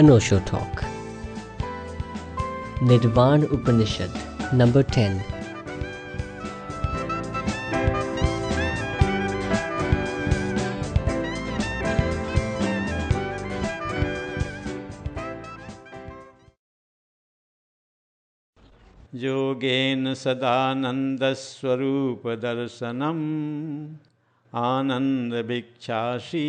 अनोशो talk निर्वाण उपनिषद number ten योगेन सदानंदस्वरूपदर्शनम आनंद भिक्षाशी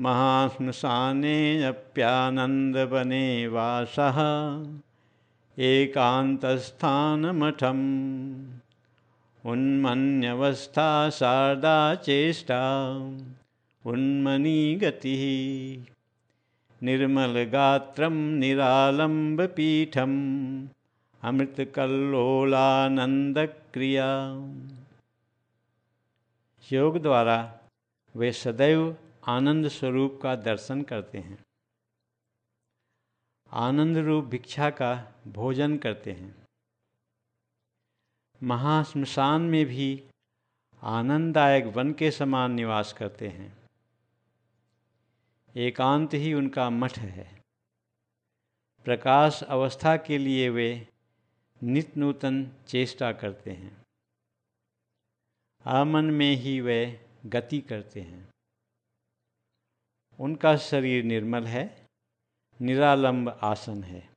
महाश्मशानेऽप्यानन्दवने वासः एकान्तस्थानमठम्। उन्मन्यवस्था शारदा चेष्टा। उन्मनी गतिः। निर्मलगात्रं निरालम्बपीठम्। अमृतकल्लोलानंद क्रिया योग द्वारा वे सदैव आनंद स्वरूप का दर्शन करते हैं। आनंद रूप भिक्षा का भोजन करते हैं। महाश्मशान में भी आनंददायक वन के समान निवास करते हैं। एकांत ही उनका मठ है। प्रकाश अवस्था के लिए वे नित नूतन चेष्टा करते हैं। आमन में ही वे गति करते हैं। उनका शरीर निर्मल है, निरालंब आसन है।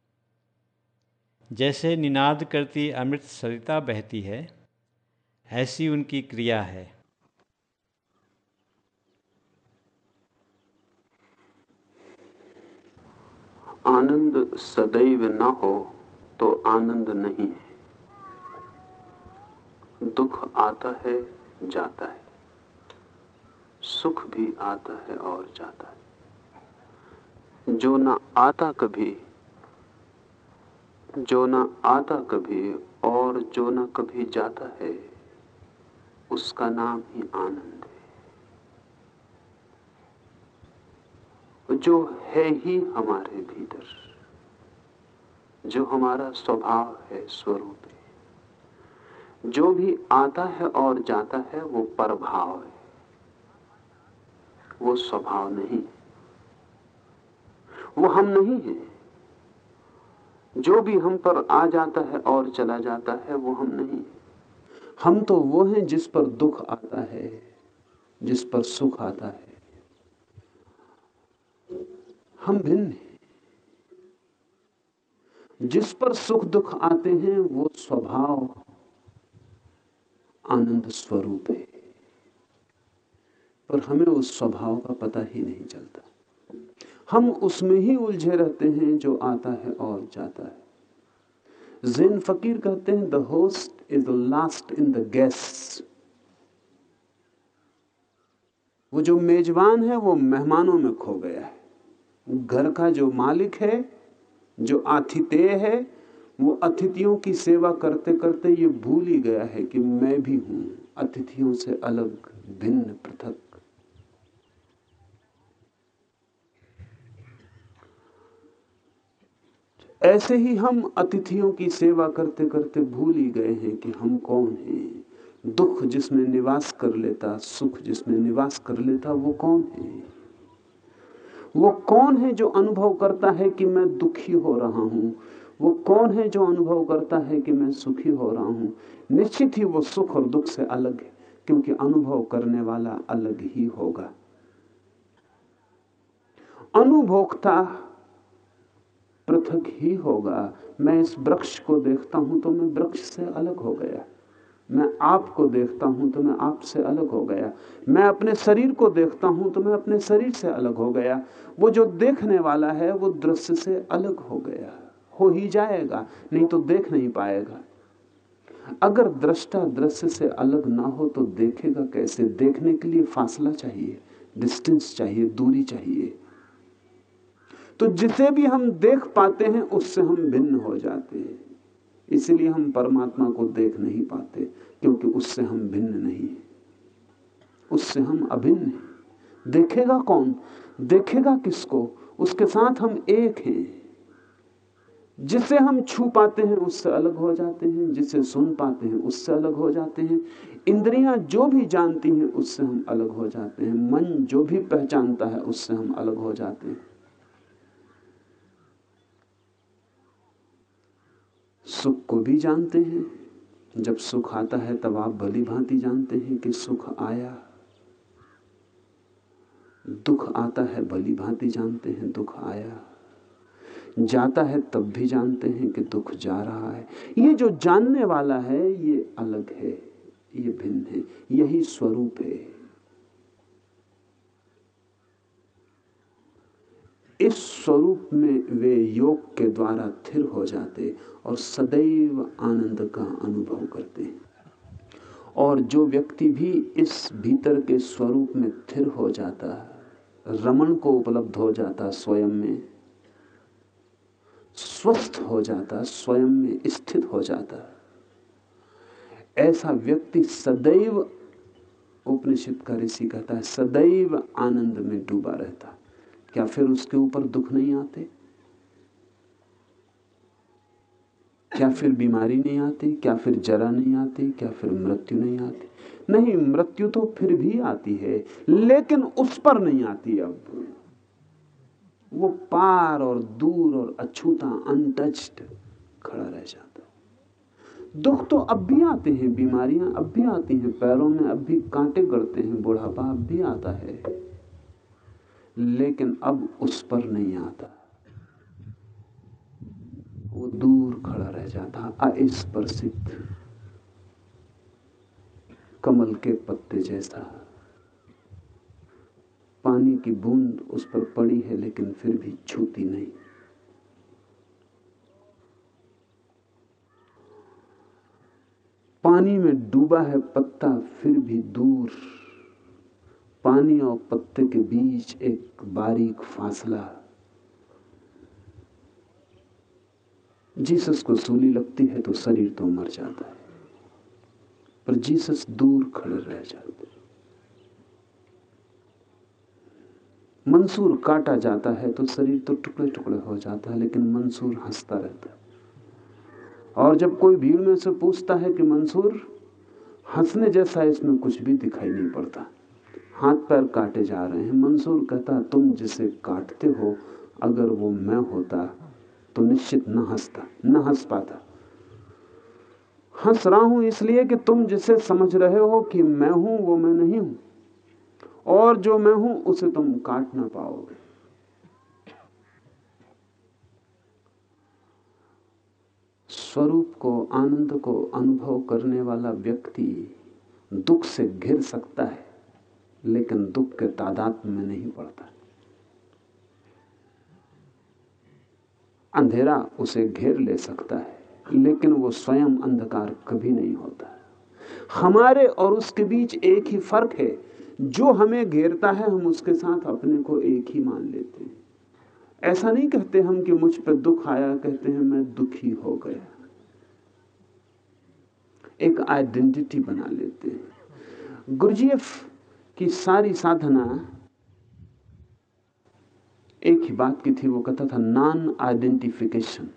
जैसे निनाद करती अमृत सरिता बहती है, ऐसी उनकी क्रिया है। आनंद सदैव न हो तो आनंद नहीं है। दुख आता है, जाता है। सुख भी आता है और जाता है। जो ना आता कभी, जो ना आता कभी और जो ना कभी जाता है, उसका नाम ही आनंद है। जो है ही हमारे भीतर, जो हमारा स्वभाव है स्वरूप है, जो भी आता है और जाता है, वो परभाव है, वो स्वभाव नहीं वो हम नहीं है। जो भी हम पर आ जाता है और चला जाता है, वो हम नहीं हम तो वो हैं जिस पर दुख आता है, जिस पर सुख आता है। हम भिन्न हैं। जिस पर सुख दुख आते हैं, वो स्वभाव आनंद स्वरूप है। पर हमें उस स्वभाव का पता ही नहीं चलता। हम उसमें ही उलझे रहते हैं जो आता है और जाता है। जैन फकीर कहते हैं the host is the last in the guest वो जो मेजबान है, वो मेहमानों में खो गया है। घर का जो मालिक है, जो आतिथेय है, वो अतिथियों की सेवा करते करते ये भूल ही गया है कि मैं भी हूँ। अतिथियों से अलग, भिन्न पृथक। ऐसे ही हम अतिथियों की सेवा करते करते भूल ही गए हैं कि हम कौन हैं। दुख जिसमें निवास कर लेता, सुख जिसमें निवास कर लेता, वो कौन है? वो कौन है जो अनुभव करता है कि मैं दुखी हो रहा हूँ? वो कौन है जो अनुभव करता है कि मैं सुखी हो रहा हूँ? निश्चित ही वो सुख और दुख से अलग है, क्योंकि अनुभव करने वाला अलग ही होगा। अनुभोक्ता पृथक ही होगा। मैं इस वृक्ष को देखता हूँ तो मैं वृक्ष से अलग हो गया। मैं आपको देखता हूँ तो मैं आपसे अलग हो गया। मैं अपने शरीर को देखता हूँ तो मैं अपने शरीर से अलग हो गया। वो जो देखने वाला है, वो दृश्य से अलग हो गया। हो ही जाएगा, नहीं तो देख नहीं पाएगा। अगर दृष्टा दृश्य से अलग ना हो तो देखेगा कैसे? देखने के लिए फासला चाहिए, डिस्टेंस चाहिए, दूरी चाहिए। तो जिसे भी हम देख पाते हैं, उससे हम भिन्न हो जाते हैं। इसलिए हम परमात्मा को देख नहीं पाते, क्योंकि उससे हम भिन्न नहीं है। उससे हम अभिन्न हैं। देखेगा कौन? देखेगा किसको? उसके साथ हम एक हैं। जिसे हम छू पाते हैं, उससे अलग हो जाते हैं। जिसे सुन पाते हैं, उससे अलग हो जाते हैं। इंद्रियाँ जो भी जानती हैं, उससे हम अलग हो जाते हैं। मन जो भी पहचानता है, उससे हम अलग हो जाते हैं। सुख को भी जानते हैं। जब सुख आता है, तब आप भली भांति जानते हैं कि सुख आया। दुख आता है, भली भांति जानते हैं, दुख आया। जाता है, तब भी जानते हैं कि दुख जा रहा है। ये जो जानने वाला है, ये अलग है, ये भिन्न है, यही स्वरूप है। इस स्वरूप में वे योग के द्वारा थिर हो जाते और सदैव आनंद का अनुभव करते हैं। और जो व्यक्ति भी इस भीतर के स्वरूप में थिर हो जाता है, रमन को उपलब्ध हो जाता स्वयं में, स्वस्थ हो जाता, स्वयं में स्थित हो जाता, ऐसा व्यक्ति सदैव उपनिषद का ऋषि कहता है, सदैव आनंद में डूबा रहता। क्या फिर उसके ऊपर दुख नहीं आते? क्या फिर बीमारी नहीं आती? क्या फिर जरा नहीं आती? क्या फिर मृत्यु नहीं आती? नहीं, मृत्यु तो फिर भी आती है, लेकिन उस पर नहीं आती अब। वो पार और दूर और अछूता, अनटच्ड खड़ा रह जाता दुख तो अब भी आते हैं, बीमारियाँ अब भी आती हैं, पैरों में अब भी कांटे गड़ते हैं, बुढ़ापा अब भी आता है, लेकिन अब उस पर नहीं आता। वो दूर खड़ा रह जाता। अस्पर्शित कमल के पत्ते जैसा। पानी की बूंद उस पर पड़ी है, लेकिन फिर भी छूती नहीं। पानी में डूबा है पत्ता, फिर भी दूर। पानी और पत्ते के बीच एक बारीक फासला। जीसस को सूली लगती है तो शरीर तो मर जाता है। पर जीसस दूर खड़े रह जाते मंसूर काटा जाता है तो शरीर तो टुकड़े टुकड़े हो जाता है, लेकिन मंसूर हंसता रहता है। और जब कोई भीड़ में से पूछता है कि मंसूर, हंसने जैसा इसमें कुछ भी दिखाई नहीं पड़ता। हाथ पैर काटे जा रहे हैं। मंसूर कहता, तुम जिसे काटते हो, अगर वो मैं होता तो निश्चित न हंसता, न हंस पाता। हंस रहा हूँ इसलिए कि तुम जिसे समझ रहे हो कि मैं हूँ, वो मैं नहीं हूँ। और जो मैं हूँ, उसे तुम काट ना पाओगे। स्वरूप को, आनंद को, अनुभव करने वाला व्यक्ति दुख से घिर सकता है, लेकिन दुख के तादाद में नहीं पड़ता अंधेरा उसे घेर ले सकता है, लेकिन वो स्वयं अंधकार कभी नहीं होता। हमारे और उसके बीच एक ही फ़र्क है, जो हमें घेरता है, हम उसके साथ अपने को एक ही मान लेते हैं। ऐसा नहीं कहते हम कि मुझ पर दुख आया, कहते हैं मैं दुखी हो गया। एक आइडेंटिटी बना लेते हैं। गुरजीएफ की सारी साधना एक ही बात की थी, वो कहता था नॉन आइडेंटिफिकेशन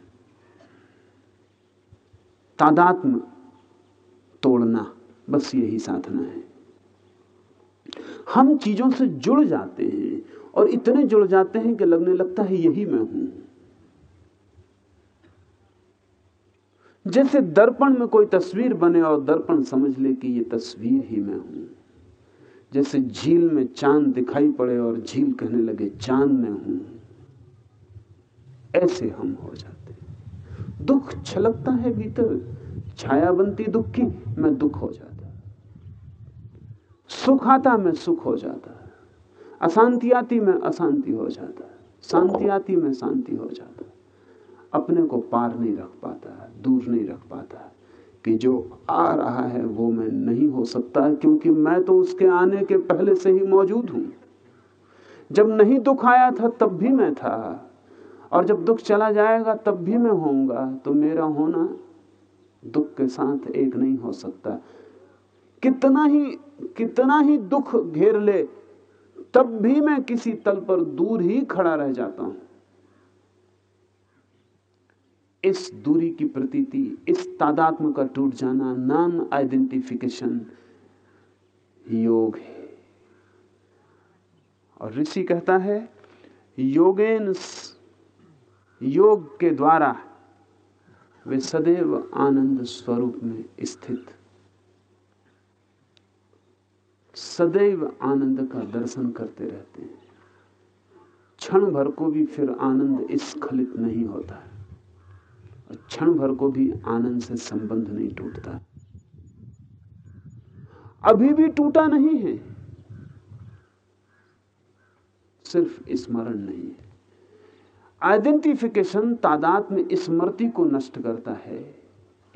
तादात्म तोड़ना बस यही साधना है। हम चीज़ों से जुड़ जाते हैं और इतने जुड़ जाते हैं कि लगने लगता है यही मैं हूँ। जैसे दर्पण में कोई तस्वीर बने और दर्पण समझ ले कि ये तस्वीर ही मैं हूँ। जैसे झील में चाँद दिखाई पड़े और झील कहने लगे चाँद में हूँ। ऐसे हम हो जाते दुख छलकता है भीतर, छाया बनती दुख की, मैं दुख हो जाता। सुख आता, मैं सुख हो जाता। अशांति आती, मैं अशांति हो जाता। शांति आती, मैं शांति हो जाता। अपने को पार नहीं रख पाता, दूर नहीं रख पाता। कि जो आ रहा है वो मैं नहीं हो सकता, क्योंकि मैं तो उसके आने के पहले से ही मौजूद हूँ। जब नहीं दुख आया था, तब भी मैं था। और जब दुख चला जाएगा, तब भी मैं होऊँगा। तो मेरा होना दुख के साथ एक नहीं हो सकता। कितना ही कितना ही दुख घेर ले, तब भी मैं किसी तल पर दूर ही खड़ा रह जाता हूँ। इस दूरी की प्रतीति, इस तादात्म का टूट जाना नॉन आइडेंटिफिकेशन योग है। और ऋषि कहता है, योगेन योग के द्वारा वे सदैव आनंद स्वरूप में स्थित। सदैव आनंद का दर्शन करते रहते हैं। क्षण भर को भी फिर आनंद स्खलित नहीं होता। है क्षण भर को भी आनंद से संबंध नहीं टूटता। अभी भी टूटा नहीं है। सिर्फ़ स्मरण नहीं है। आइडेंटिफिकेशन तादाद में स्मृति को नष्ट करता है।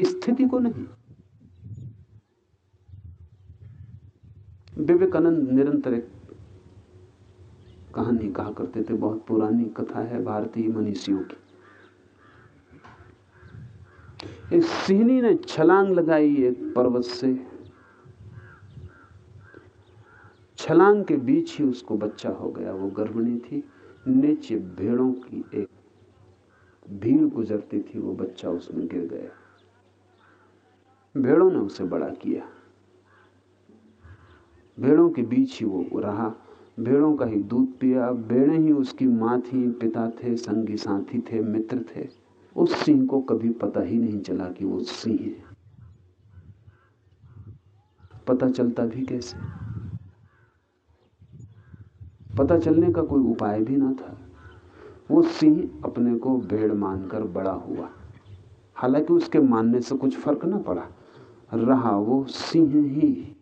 स्थिति को नहीं। विवेकानंद निरंतर एक कहानी कहा करते थे। बहुत पुरानी कथा है, भारतीय मनीषियों की। एक सिहनी ने छलांग लगाई एक पर्वत से। छलांग के बीच ही उसको बच्चा हो गया, वो गर्भिणी थी। नीचे भेड़ों की एक भीड़ गुजरती थी, वो बच्चा उसमें गिर गया। भेड़ों ने उसे बड़ा किया। भेड़ों के बीच ही वो रहा। भेड़ों का ही दूध पिया। भेड़े ही उसकी माँ थी, पिता थे, संगी साथी थे, मित्र थे। उस सिंह को कभी पता ही नहीं चला कि वो सिंह है। पता चलता भी कैसे? पता चलने का कोई उपाय भी ना था। वो सिंह अपने को भेड़ मानकर बड़ा हुआ। हालाँकि उसके मानने से कुछ फ़र्क ना पड़ा। रहा वो सिंह ही।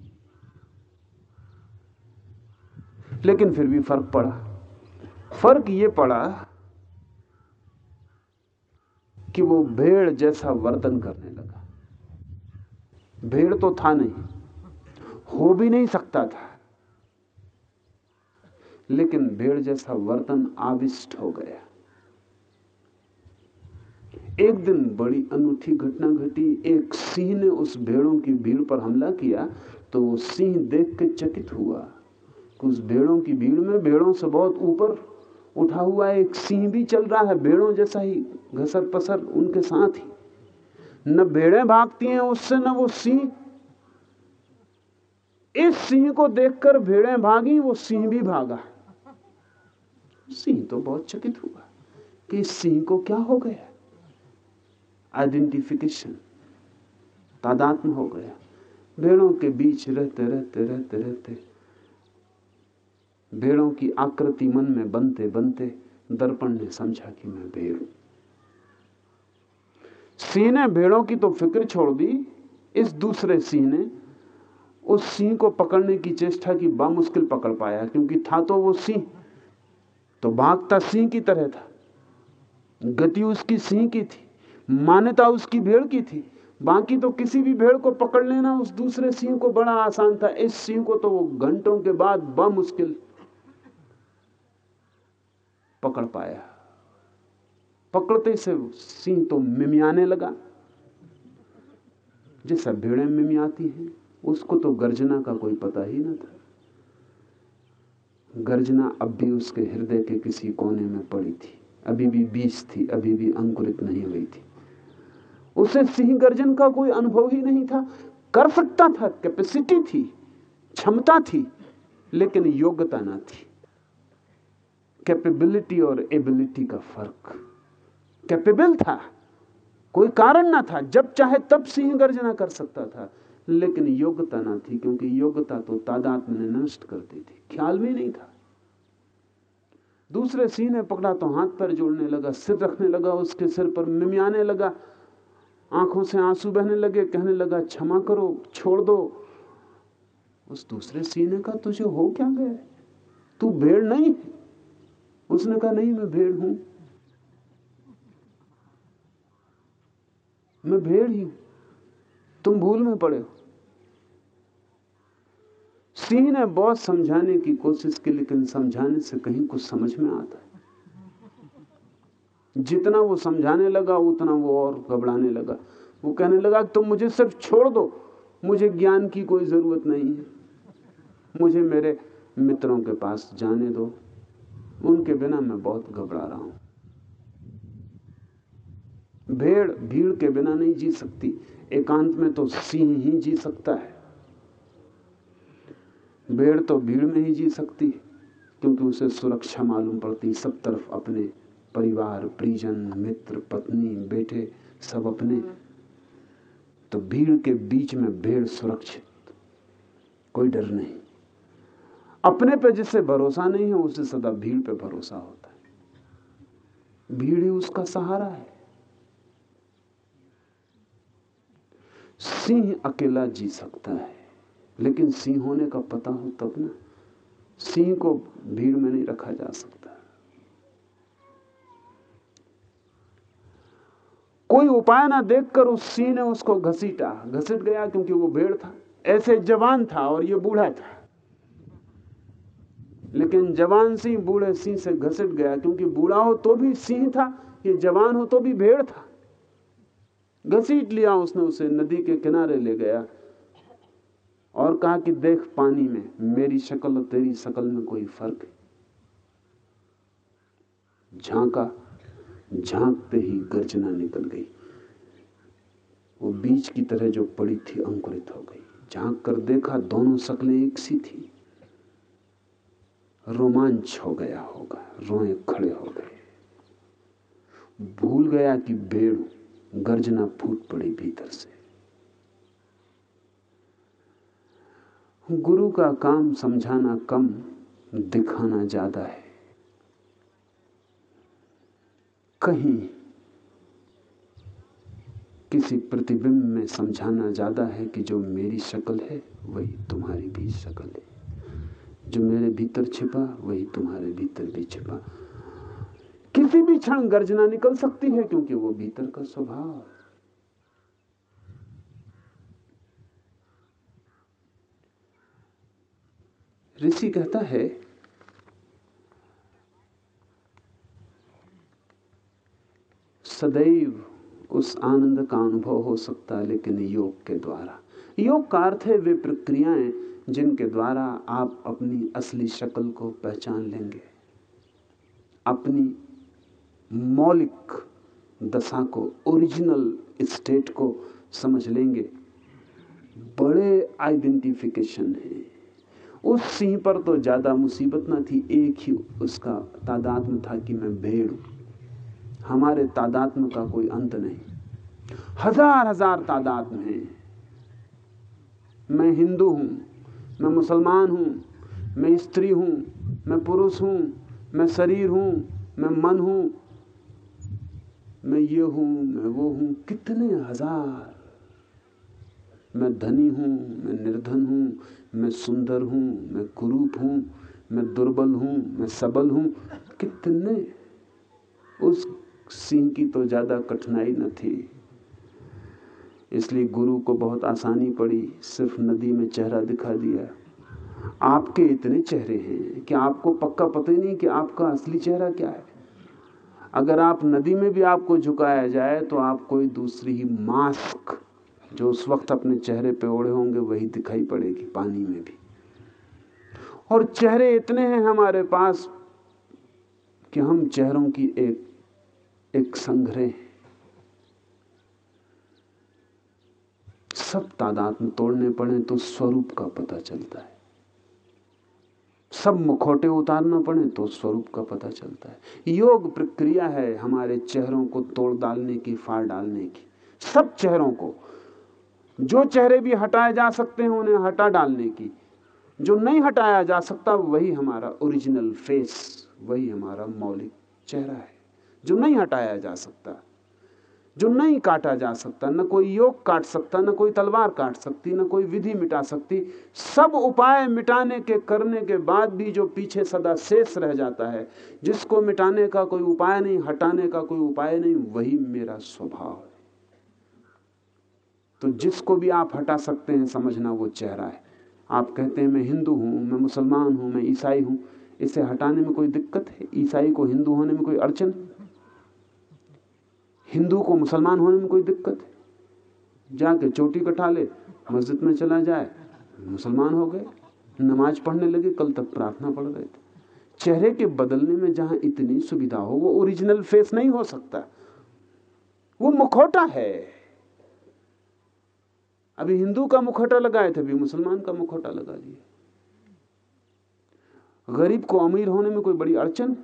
लेकिन फिर भी फ़र्क पड़ा। फ़र्क ये पड़ा कि वो भेड़ जैसा वर्तन करने लगा। भेड़ तो था नहीं, हो भी नहीं सकता था। लेकिन भेड़ जैसा वर्तन आविष्ट हो गया। एक दिन बड़ी अनूठी घटना घटी। एक सिंह ने उस भेड़ों की भीड़ पर हमला किया तो वो सिंह देख के चकित हुआ उस भेड़ों की भीड़ में भेड़ों से बहुत ऊपर उठा हुआ एक सिंह भी चल रहा है, भेड़ों जैसा ही, घसर पसर उनके साथ ही। न भेड़ें भागती हैं उससे, न वो सिंह। इस सिंह को देखकर भेड़ें भागी, वो सिंह भी भागा। सिंह तो बहुत चकित हुआ कि इस सिंह को क्या हो गया? आइडेंटिफिकेशन तादात्म हो गया। भेड़ों के बीच रहते रहते रहते रहते। भेड़ों की आकृति मन में बनते बनते दर्पण ने समझा कि मैं भेड़ सिंह ने भेड़ों की तो फ़िक्र छोड़ दी, इस दूसरे सिंह ने उस सिंह को पकड़ने की चेष्टा की बामुश्किल पकड़ पाया, क्योंकि था तो वो सिंह। तो भागता सिंह की तरह था। गति उसकी सिंह की थी, मान्यता उसकी भेड़ की थी। बाकी तो किसी भी भेड़ को पकड़ लेना, उस दूसरे सिंह को बड़ा आसान था। इस सिंह को तो वो घंटों के बाद बामुश्किल पकड़ पाया। पकड़ते से सिंह तो मिमियाने लगा। जैसा भेड़ें मिमियाती हैं, उसको तो गर्जना का कोई पता ही ना था। गर्जना अब भी उसके हृदय के किसी कोने में पड़ी थी। अभी भी बीज थी, अभी भी अंकुरित नहीं हुई थी। उसे सिंह गर्जन का कोई अनुभव ही नहीं था। कर सकता था, कैपेसिटी थी, क्षमता थी, लेकिन योग्यता ना थी। कैपेबिलिटी और एबिलिटी का फ़र्क। कैपेबल था, कोई कारण ना था। जब चाहे तब सिंह गर्जना कर सकता था, लेकिन योग्यता ना थी, क्योंकि योग्यता तो तादाद में नष्ट करती थी। ख्याल में नहीं था। दूसरे सिंह ने पकड़ा तो हाथ पर जोड़ने लगा, सिर रखने लगा, उसके सिर पर मिमियाने लगा। आँखों से आँसू बहने लगे, कहने लगा, क्षमा करो, छोड़ दो। उस दूसरे सिंह का तुझे हो क्या गया? तू भेड़ नहीं उसने कहा, नहीं, मैं भेड़ हूँ। मैं भेड़ ही हूँ। तुम भूल में पड़े हो। सिंह ने बहुत समझाने की कोशिश की, लेकिन समझाने से कहीं कुछ समझ में आता है। जितना वो समझाने लगा, उतना वो और घबराने लगा। वो कहने लगा, तुम मुझे सिर्फ़ छोड़ दो। मुझे ज्ञान की कोई ज़रूरत नहीं है। मुझे मेरे मित्रों के पास जाने दो। उनके बिना मैं बहुत घबरा रहा हूँ। भेड़ भीड़ के बिना नहीं जी सकती। एकांत में तो सिंह ही जी सकता है। भेड़ तो भीड़ में ही जी सकती है, क्योंकि उसे सुरक्षा मालूम पड़ती। सब तरफ़ अपने परिवार, परिजन, मित्र, पत्नी, बेटे, सब अपने। तो भीड़ के बीच में भेड़ सुरक्षित, कोई डर नहीं। अपने पे जिससे भरोसा नहीं है उसे सदा भीड़ पे भरोसा होता है। भीड़ ही उसका सहारा है। सिंह अकेला जी सकता है, लेकिन सिंह होने का पता हो तब ना। सिंह को भीड़ में नहीं रखा जा सकता। कोई उपाय ना देखकर उस सिंह ने उसको घसीटा। घसीट गया क्योंकि वो भेड़ था। ऐसे जवान था और ये बूढ़ा था। लेकिन जवान सिंह बूढ़े सिंह से घसीट गया, क्योंकि बूढ़ा हो तो भी सिंह था, ये जवान हो तो भी भेड़ था। घसीट लिया उसने, उसे नदी के किनारे ले गया और कहा कि देख पानी में, मेरी शक्ल और तेरी शक्ल में कोई फ़र्क है। झांका, झांकते ही गर्जना निकल गई। वो बीज की तरह जो पड़ी थी, अंकुरित हो गई। झाँक कर देखा, दोनों शक्लें एक सी थी। रोमांच हो गया होगा, रोए खड़े हो गए। भूल गया कि भेड़ गर्जना फूट पड़ी भीतर से। गुरु का काम समझाना कम, दिखाना ज़्यादा है। कहीं किसी प्रतिबिंब में समझाना ज़्यादा है कि जो मेरी शक्ल है, वही तुम्हारी भी शक्ल है। जो मेरे भीतर छिपा, वही तुम्हारे भीतर भी छिपा। किसी भी क्षण गर्जना निकल सकती है, क्योंकि वो भीतर का स्वभाव। ऋषि कहता है, सदैव उस आनंद का अनुभव हो सकता है, लेकिन योग के द्वारा। योग का अर्थ है वे प्रक्रियाएँ जिनके द्वारा आप अपनी असली शक्ल को पहचान लेंगे। अपनी मौलिक दशा को ओरिजिनल स्टेट को समझ लेंगे। बड़े आइडेंटिफिकेशन है। उस सिंह पर तो ज़्यादा मुसीबत ना थी, एक ही उसका तादात्म था कि मैं भेड़ हूँ। हमारे तादात्म का कोई अंत नहीं। हज़ार हज़ार तादात्म है। मैं हिंदू हूँ। मैं मुसलमान हूँ मैं स्त्री हूँ मैं पुरुष हूँ मैं शरीर हूँ मैं मन हूँ मैं ये हूँ मैं वो हूँ कितने हज़ार मैं धनी हूँ मैं निर्धन हूँ मैं सुंदर हूँ मैं कुरूप हूँ मैं दुर्बल हूँ मैं सबल हूँ कितने उस सिंह की तो ज़्यादा कठिनाई न थी इसलिए गुरु को बहुत आसानी पड़ी, सिर्फ़ नदी में चेहरा दिखा दिया। आपके इतने चेहरे हैं कि आपको पक्का पता ही नहीं कि आपका असली चेहरा क्या है। अगर आप नदी में भी आपको झुकाया जाए तो आप कोई दूसरी ही मास्क जो उस वक्त अपने चेहरे पे ओढ़े होंगे, वही दिखाई पड़ेगी पानी में भी। और चेहरे इतने हैं हमारे पास कि हम चेहरों की एक एक संग्रह सब तादाद में तोड़ने पड़े तो स्वरूप का पता चलता है। सब मुखोटे उतारना पड़े तो स्वरूप का पता चलता है। योग प्रक्रिया है हमारे चेहरों को तोड़ डालने की, फाड़ डालने की। सब चेहरों को। जो चेहरे भी हटाए जा सकते हैं, उन्हें हटा डालने की। जो नहीं हटाया जा सकता, वही हमारा ओरिजिनल फेस वही हमारा मौलिक चेहरा है। जो नहीं हटाया जा सकता जो नहीं काटा जा सकता, न कोई योग काट सकता, न कोई तलवार काट सकती, न कोई विधि मिटा सकती, सब उपाय मिटाने के करने के बाद भी जो पीछे सदा शेष रह जाता है, जिसको मिटाने का कोई उपाय नहीं, हटाने का कोई उपाय नहीं, वही मेरा स्वभाव है। तो जिसको भी आप हटा सकते हैं, समझना वो चेहरा है। आप कहते हैं, मैं हिंदू हूँ, मैं मुसलमान हूँ, मैं ईसाई हूँ। इसे हटाने में कोई दिक्कत है? ईसाई को हिंदू होने में कोई अड़चन हिंदू को मुसलमान होने में कोई दिक्कत है? जाके चोटी कटा ले, मस्जिद में चला जाए, मुसलमान हो गए, नमाज़ पढ़ने लगे, कल तक प्रार्थना पढ़ रहे थे। चेहरे के बदलने में जहाँ इतनी सुविधा हो, वो ओरिजिनल फेस नहीं हो सकता। वो मुखौटा है। अभी हिंदू का मुखौटा लगाए थे, अभी मुसलमान का मुखौटा लगा दिया गरीब को अमीर होने में कोई बड़ी अड़चन?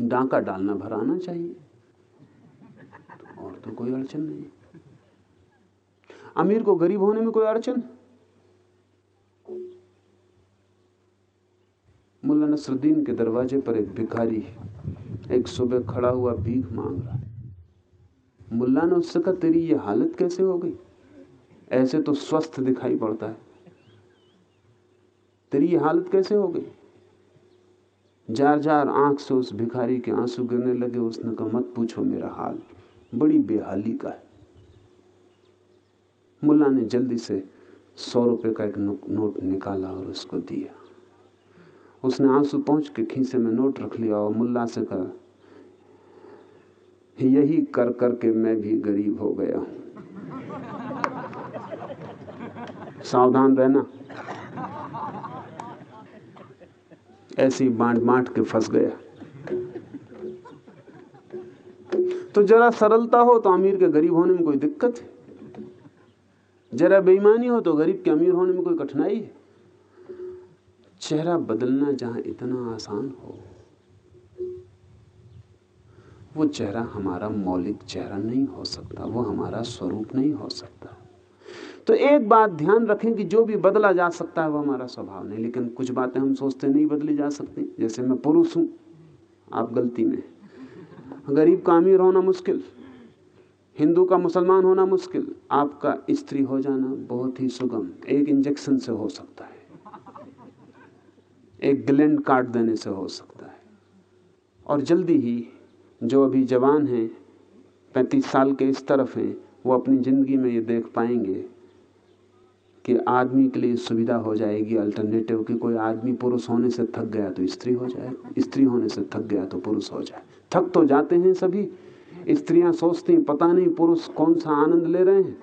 डांका डालना, भराना चाहिए। कोई अड़चन नहीं। अमीर को गरीब होने में कोई अड़चन? मुल्ला नसरुद्दीन के दरवाजे पर एक भिखारी एक सुबह खड़ा हुआ भीख मांग रहा है। मुल्ला ने उससे कहा तेरी ये हालत कैसे हो गई? ऐसे तो स्वस्थ दिखाई पड़ता है। तेरी ये हालत कैसे हो गई? जार जार आँख से उस भिखारी के आँसू गिरने लगे, उसने कहा, मत पूछो मेरा हाल। बड़ी बेहाली का है। मुल्ला ने जल्दी से सौ रुपए का एक नोट निकाला और उसको दिया। उसने आँसू पहुँच के खीसे में नोट रख लिया और मुल्ला से कहा, यही कर कर के मैं भी गरीब हो गया हूँ। सावधान रहना। ऐसी बांट बांट के फंस गया। तो जरा सरलता हो तो अमीर के गरीब होने में कोई दिक्कत है? जरा बेईमानी हो तो गरीब के अमीर होने में कोई कठिनाई है? चेहरा बदलना जहाँ इतना आसान हो, वो चेहरा हमारा मौलिक चेहरा नहीं हो सकता, वो हमारा स्वरूप नहीं हो सकता। तो एक बात ध्यान रखें कि जो भी बदला जा सकता है वो हमारा स्वभाव नहीं, लेकिन कुछ बातें हम सोचते नहीं बदली जा सकती। जैसे मैं पुरुष हूँ, आप गलती में गरीब का अमीर होना मुश्किल, हिंदू का मुसलमान होना मुश्किल, आपका स्त्री हो जाना बहुत ही सुगम, एक इंजेक्शन से हो सकता है, एक ग्लैंड काट देने से हो सकता है। और जल्दी ही जो अभी जवान हैं, पैंतीस साल के इस तरफ़ हैं, वो अपनी ज़िंदगी में ये देख पाएँगे कि आदमी के लिए सुविधा हो जाएगी अल्टरनेटिव कि कोई आदमी पुरुष होने से थक गया तो स्त्री हो जाए, स्त्री होने से थक गया तो पुरुष हो जाए। थक तो जाते हैं सभी। स्त्रियाँ सोचती पता नहीं पुरुष कौन सा आनंद ले रहे हैं।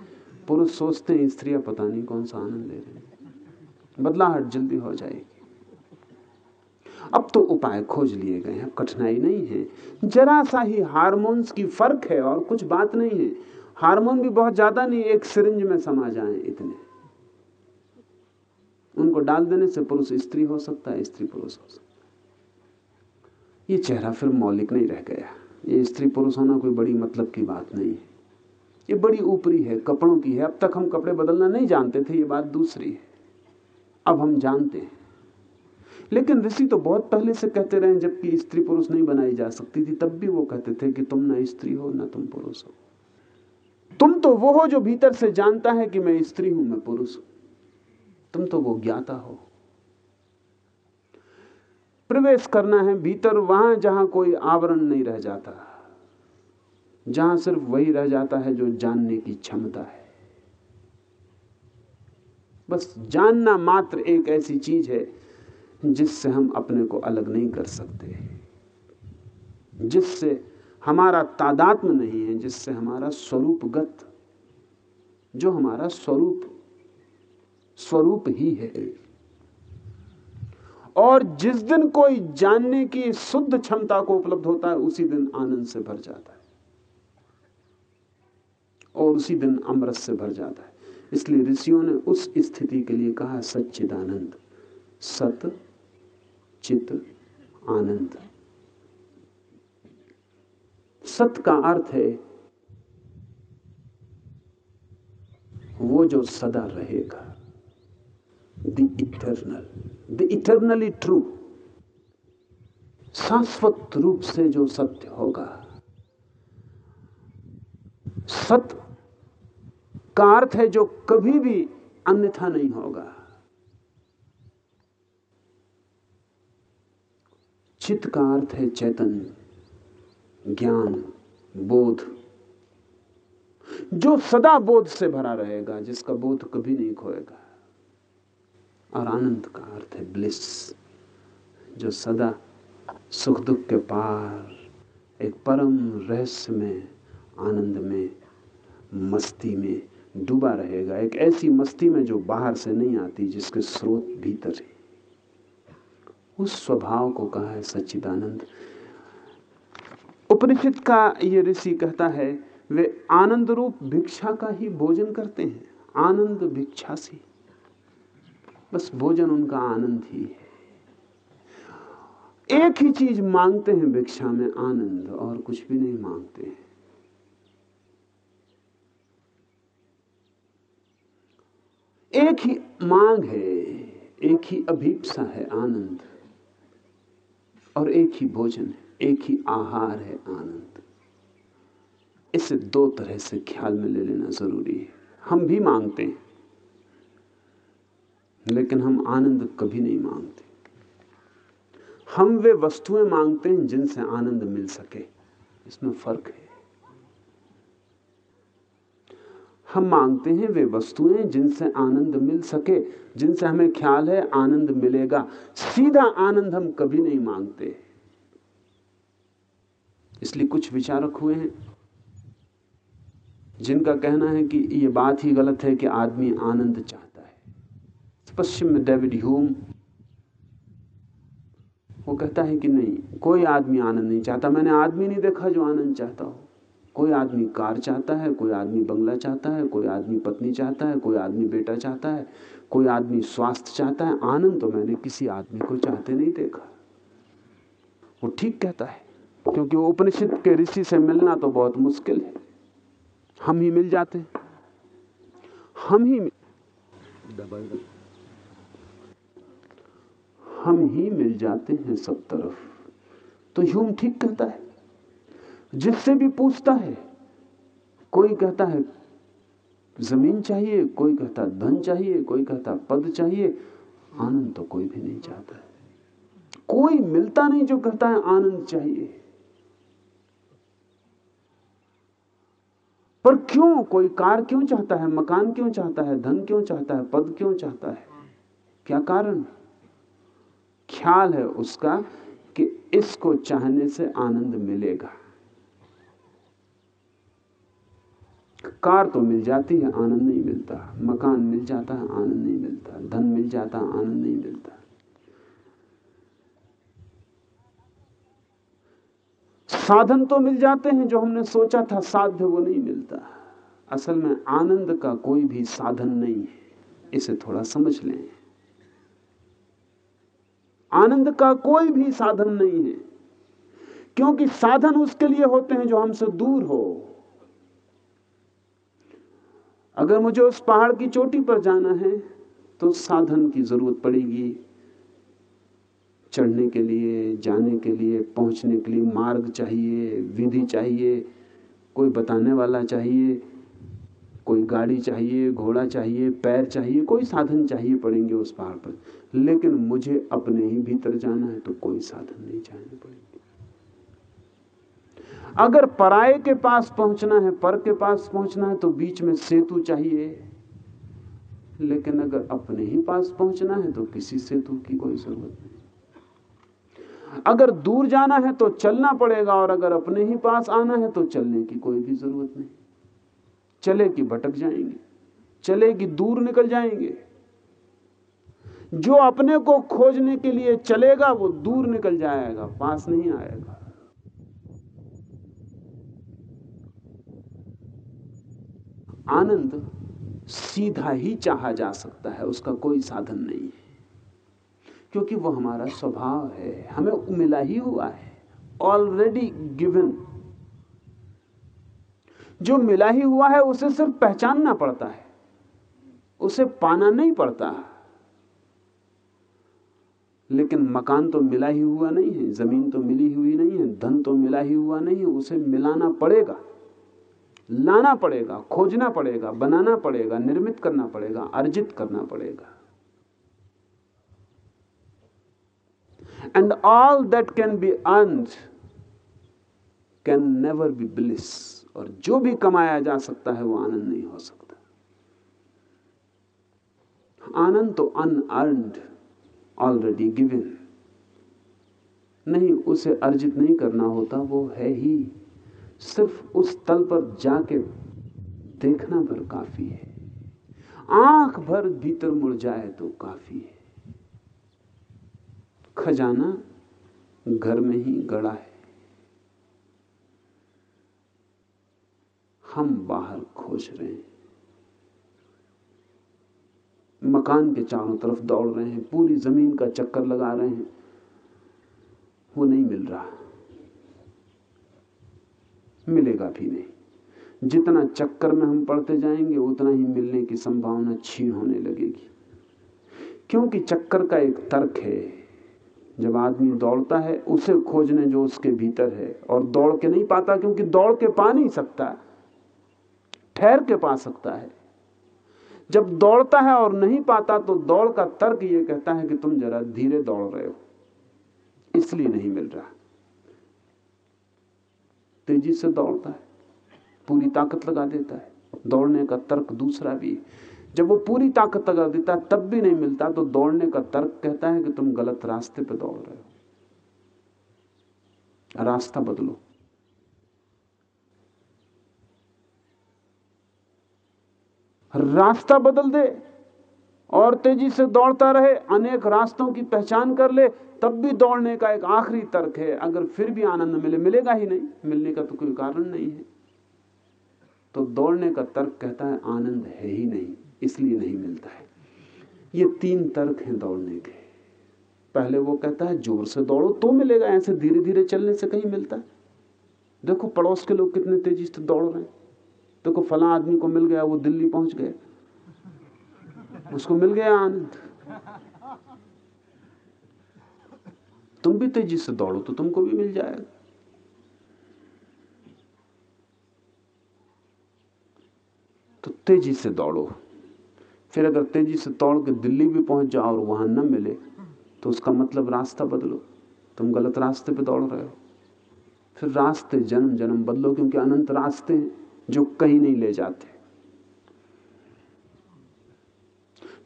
पुरुष सोचते हैं, स्त्रियाँ पता नहीं कौन सा आनंद ले रहे हैं। बदलाहट जल्दी हो जाएगी। अब तो उपाय खोज लिए गए हैं, कठिनाई नहीं है। जरा सा ही हार्मोन्स की फ़र्क है और कुछ बात नहीं है। हार्मोन भी बहुत ज़्यादा नहीं, एक सिरिंज में समा जाए इतने। उनको डाल देने से पुरुष स्त्री हो सकता है, स्त्री पुरुष हो सकता है। ये चेहरा फिर मौलिक नहीं रह गया। ये स्त्री पुरुष होना कोई बड़ी मतलब की बात नहीं है। ये बड़ी ऊपरी है, कपड़ों की है। अब तक हम कपड़े बदलना नहीं जानते थे, ये बात दूसरी है। अब हम जानते हैं। लेकिन ऋषि तो बहुत पहले से कहते रहे जबकि स्त्री पुरुष नहीं बनाई जा सकती थी, तब भी वो कहते थे कि तुम ना स्त्री हो, ना तुम पुरुष हो। तुम तो वो हो जो भीतर से जानता है कि मैं स्त्री हूँ, मैं पुरुष हूँ। तुम तो वो ज्ञाता हो। प्रवेश करना है भीतर, वहाँ जहाँ कोई आवरण नहीं रह जाता। जहाँ सिर्फ़ वही रह जाता है जो जानने की क्षमता है। बस जानना मात्र एक ऐसी चीज़ है जिससे हम अपने को अलग नहीं कर सकते। जिससे हमारा तादात्म नहीं है, जिससे हमारा स्वरूपगत, जो हमारा स्वरूप स्वरूप ही है। और जिस दिन कोई जानने की शुद्ध क्षमता को उपलब्ध होता है, उसी दिन आनंद से भर जाता है। और उसी दिन अमृत से भर जाता है। इसलिए ऋषियों ने उस स्थिति के लिए कहा, सच्चिदानंद, सत, चित, आनंद। सत का अर्थ है, वो जो सदा रहेगा the eternal the eternally true शाश्वत रूप से जो सत्य होगा, सत्य का अर्थ है जो कभी भी अन्यथा नहीं होगा। चित्त का अर्थ है चैतन्य ज्ञान, बोध, जो सदा बोध से भरा रहेगा, जिसका बोध कभी नहीं खोएगा। और आनंद का अर्थ है ब्लिस जो सदा सुख दुख के पार, एक परम रहस्य में आनंद में मस्ती में डूबा रहेगा। एक ऐसी मस्ती में जो बाहर से नहीं आती, जिसके स्रोत भीतर है। उस स्वभाव को कहा है सच्चिदानंद। उपनिषद का ये ऋषि कहता है, वे आनंद रूप भिक्षा का ही भोजन करते हैं। आनंद भिक्षा से बस भोजन उनका आनंद ही है। एक ही चीज़ मांगते हैं भिक्षा में, आनंद, और कुछ भी नहीं मांगते हैं। एक ही मांग है, एक ही अभीपसा है आनंद, और एक ही भोजन है, एक ही आहार है आनंद। इसे दो तरह से ख्याल में ले लेना ज़रूरी है। हम भी मांगते हैं। लेकिन हम आनंद कभी नहीं मांगते। हम वे वस्तुएँ मांगते हैं जिनसे आनंद मिल सके। इसमें फ़र्क है। हम मांगते हैं वे वस्तुएँ जिनसे आनंद मिल सके। जिनसे हमें ख्याल है, आनंद मिलेगा। सीधा आनंद हम कभी नहीं मांगते। इसलिए कुछ विचारक हुए हैं, जिनका कहना है कि ये बात ही गलत है कि आदमी आनंद चाहता पश्चिम में डेविड ह्यूम, वो कहता है कि नहीं, कोई आदमी आनंद नहीं चाहता। मैंने आदमी नहीं देखा जो आनंद चाहता हो। कोई आदमी कार चाहता है, कोई आदमी बंगला चाहता है, कोई आदमी पत्नी चाहता है, कोई आदमी बेटा चाहता है, कोई आदमी स्वास्थ्य चाहता है। आनंद तो मैंने किसी आदमी को चाहते नहीं देखा। वो ठीक कहता है, क्योंकि वो उपनिषद के ऋषि से मिलना तो बहुत मुश्किल है। हम ही मिल जाते हम ही हम ही मिल जाते हैं सब तरफ़। तो ह्यूम ठीक कहता है। जिससे भी पूछता है, कोई कहता है, ज़मीन चाहिए, कोई कहता, धन चाहिए, कोई कहता, पद चाहिए, आनंद तो कोई भी नहीं चाहता है। कोई मिलता नहीं जो कहता है, आनंद चाहिए। पर क्यों? कोई कार क्यों चाहता है, मकान क्यों चाहता है, धन क्यों चाहता है, पद क्यों चाहता है? क्या कारण? ख्याल है उसका कि इसको चाहने से आनंद मिलेगा। कार तो मिल जाती है, आनंद नहीं मिलता। मकान मिल जाता है, आनंद नहीं मिलता। धन मिल जाता है, आनंद नहीं मिलता। साधन तो मिल जाते हैं जो हमने सोचा था, साध्य वो नहीं मिलता। असल में आनंद का कोई भी साधन नहीं है। इसे थोड़ा समझ लें। आनंद का कोई भी साधन नहीं है। क्योंकि साधन उसके लिए होते हैं जो हमसे दूर हो। अगर मुझे उस पहाड़ की चोटी पर जाना है तो साधन की ज़रूरत पड़ेगी। चढ़ने के लिए, जाने के लिए, पहुँचने के लिए मार्ग चाहिए, विधि चाहिए, कोई बताने वाला चाहिए। कोई गाड़ी चाहिए, घोड़ा चाहिए, पैर चाहिए, कोई साधन चाहिए पड़ेंगे उस पहाड़ पर। लेकिन मुझे अपने ही भीतर जाना है तो कोई साधन नहीं चाहिए पड़ेंगे। अगर पराये के पास पहुँचना है, पर के पास पहुँचना है तो बीच में सेतु चाहिए। लेकिन अगर अपने ही पास पहुँचना है तो किसी सेतु की कोई ज़रूरत नहीं। अगर दूर जाना है तो चलना पड़ेगा, और अगर अपने ही पास आना है तो चलने की कोई भी ज़रूरत नहीं। चले कि भटक जाएँगे। चले कि दूर निकल जाएँगे। जो अपने को खोजने के लिए चलेगा, वो दूर निकल जाएगा, पास नहीं आएगा। आनंद सीधा ही चाहा जा सकता है, उसका कोई साधन नहीं है। क्योंकि वो हमारा स्वभाव है, हमें मिला ही हुआ है ऑलरेडी गिवन जो मिला ही हुआ है, उसे सिर्फ़ पहचानना पड़ता है। उसे पाना नहीं पड़ता। लेकिन मकान तो मिला ही हुआ नहीं है, ज़मीन तो मिली हुई नहीं है, धन तो मिला ही हुआ नहीं है, उसे मिलाना पड़ेगा। लाना पड़ेगा, खोजना पड़ेगा, बनाना पड़ेगा, निर्मित करना पड़ेगा, अर्जित करना पड़ेगा। And all that can be earned can never be bliss और जो भी कमाया जा सकता है वो आनंद नहीं हो सकता। आनंद तो अनअर्नड ऑलरेडी गिवन नहीं, उसे अर्जित नहीं करना होता, वो है ही। सिर्फ़ उस तल पर जाके देखना भर काफ़ी है। आँख भर भीतर मुड़ जाए तो काफ़ी है। खजाना घर में ही गड़ा है। हम बाहर खोज रहे हैं। मकान के चारों तरफ़ दौड़ रहे हैं, पूरी ज़मीन का चक्कर लगा रहे हैं। वो नहीं मिल रहा। मिलेगा भी नहीं। जितना चक्कर में हम पड़ते जाएँगे, उतना ही मिलने की संभावना छीन होने लगेगी। क्योंकि चक्कर का एक तर्क है, जब आदमी दौड़ता है, उसे खोजने जो उसके भीतर है, और दौड़ के नहीं पाता क्योंकि दौड़ के पा नहीं सकता। ठहर के पा सकता है। जब दौड़ता है और नहीं पाता तो दौड़ का तर्क यह कहता है कि तुम जरा धीरे दौड़ रहे हो। इसलिए नहीं मिल रहा। तेज़ी से दौड़ता है, पूरी ताकत लगा देता है। दौड़ने का तर्क दूसरा भी जब वो पूरी ताकत लगा देता है, तब भी नहीं मिलता तो दौड़ने का तर्क कहता है कि तुम गलत रास्ते पर दौड़ रहे हो। रास्ता बदलो। रास्ता बदल दे और तेज़ी से दौड़ता रहे, अनेक रास्तों की पहचान कर ले, तब भी दौड़ने का एक आखिरी तर्क है। अगर फिर भी आनंद मिले, मिलेगा ही नहीं। मिलने का तो कोई कारण नहीं है। तो दौड़ने का तर्क कहता है, आनंद है ही नहीं, इसलिए नहीं मिलता है। ये तीन तर्क हैं दौड़ने के। पहले वो कहता है, ज़ोर से दौड़ो तो मिलेगा, ऐसे धीरे धीरे चलने से कहीं मिलता है। देखो, पड़ोस के लोग कितने तेज़ी से दौड़ रहे हैं। देखो फला आदमी को मिल गया, वो दिल्ली पहुँच गए उसको मिल गया आनंद। तुम भी तेज़ी से दौड़ो तो तुमको भी मिल जाएगा। तो तेज़ी से दौड़ो। फिर अगर तेज़ी से दौड़ के दिल्ली भी पहुँच जाओ और वहाँ न मिले तो उसका मतलब रास्ता बदलो। तुम गलत रास्ते पे दौड़ रहे हो। फिर रास्ते जन्म जन्म बदलो, क्योंकि अनंत रास्ते हैं। जो कहीं नहीं ले जाते।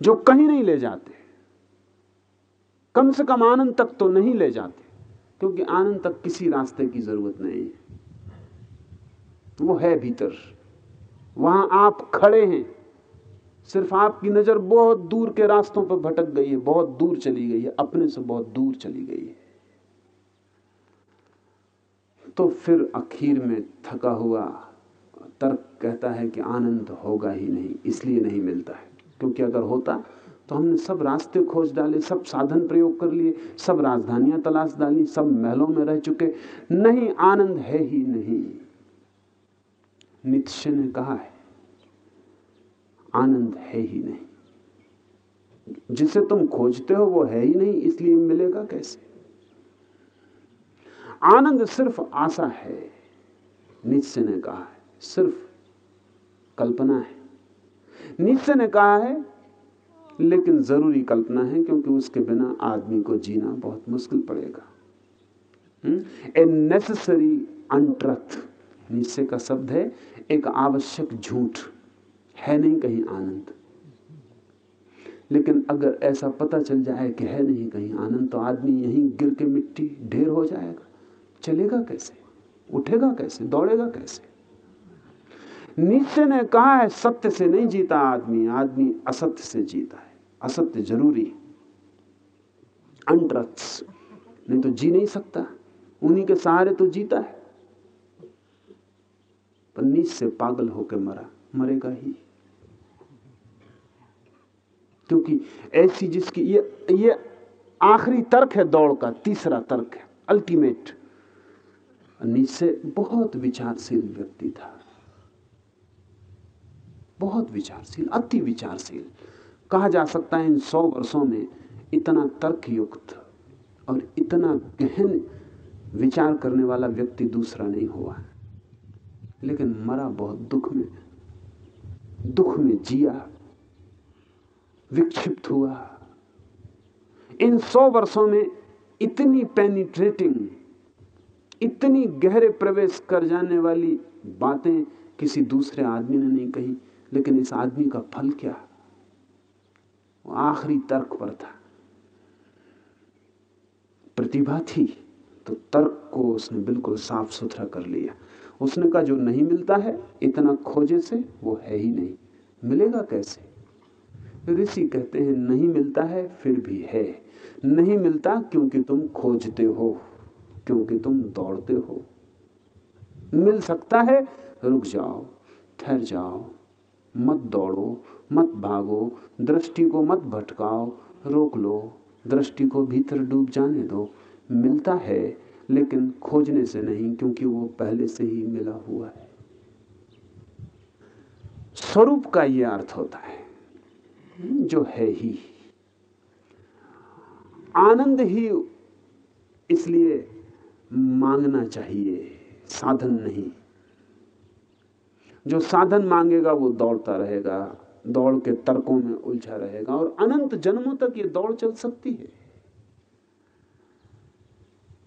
जो कहीं नहीं ले जाते। कम से कम आनंद तक तो नहीं ले जाते, क्योंकि आनंद तक किसी रास्ते की ज़रूरत नहीं है। वो है भीतर। वहाँ आप खड़े हैं। सिर्फ़ आपकी नज़र बहुत दूर के रास्तों पर भटक गई है, बहुत दूर चली गई है, अपने से बहुत दूर चली गई है। तो फिर आखिर में थका हुआ तर्क कहता है कि आनंद होगा ही नहीं, इसलिए नहीं मिलता है। क्योंकि अगर होता तो हमने सब रास्ते खोज डाले, सब साधन प्रयोग कर लिए, सब राजधानियाँ तलाश डाली, सब महलों में रह चुके। नहीं, आनंद है ही नहीं। नित्य ने कहा है, आनंद है ही नहीं। जिसे तुम खोजते हो, वो है ही नहीं, इसलिए मिलेगा कैसे? आनंद सिर्फ़ आशा है, नित्य ने कहा है। सिर्फ़ कल्पना है। नित्य ने कहा है, लेकिन ज़रूरी कल्पना है क्योंकि उसके बिना आदमी को जीना बहुत मुश्किल पड़ेगा। ए नेसेसरी अनट्रथ निश्चय का शब्द है, एक आवश्यक झूठ, है नहीं कहीं आनंद। लेकिन अगर ऐसा पता चल जाए कि है नहीं कहीं आनंद तो आदमी यहीं गिर के मिट्टी ढेर हो जाएगा। चलेगा कैसे? उठेगा कैसे? दौड़ेगा कैसे? नीचे ने कहा है, सत्य से नहीं जीता आदमी आदमी असत्य से जीता है। असत्य ज़रूरी अनट्रथ्स नहीं तो जी नहीं सकता। उन्हीं के सहारे तो जीता है। पर नीच से पागल होकर मरा, मरेगा ही। क्योंकि ऐसी जिसकी ये ये आखिरी तर्क है दौड़ का, तीसरा तर्क है अल्टीमेट नीचे बहुत विचारशील व्यक्ति था। बहुत विचारशील, अति विचारशील। कहा जा सकता है इन सौ वर्षों में इतना तर्कयुक्त और इतना गहन विचार करने वाला व्यक्ति दूसरा नहीं हुआ। लेकिन मरा बहुत दुख में दुख में जिया, विक्षिप्त हुआ। इन सौ वर्षों में इतनी पेनिट्रेटिंग इतनी गहरे प्रवेश कर जाने वाली बातें किसी दूसरे आदमी ने नहीं कही। लेकिन इस आदमी का फल क्या आखिरी तर्क पर था। प्रतिभा थी तो तर्क को उसने बिल्कुल साफ़ सुथरा कर लिया। उसने कहा, जो नहीं मिलता है, इतना खोजे से वो है ही नहीं। मिलेगा कैसे? ऋषि कहते हैं, नहीं मिलता है, फिर भी है। नहीं मिलता क्योंकि तुम खोजते हो, क्योंकि तुम दौड़ते हो। मिल सकता है, रुक जाओ, ठहर जाओ मत दौड़ो, मत भागो, दृष्टि को मत भटकाओ, रोक लो, दृष्टि को भीतर डूब जाने दो। मिलता है, लेकिन खोजने से नहीं, क्योंकि वो पहले से ही मिला हुआ है। स्वरूप का यह अर्थ होता है, जो है ही। आनंद ही इसलिए मांगना चाहिए, साधन नहीं। जो साधन मांगेगा वो दौड़ता रहेगा, दौड़ के तर्कों में उलझा रहेगा और अनंत जन्मों तक ये दौड़ चल सकती है।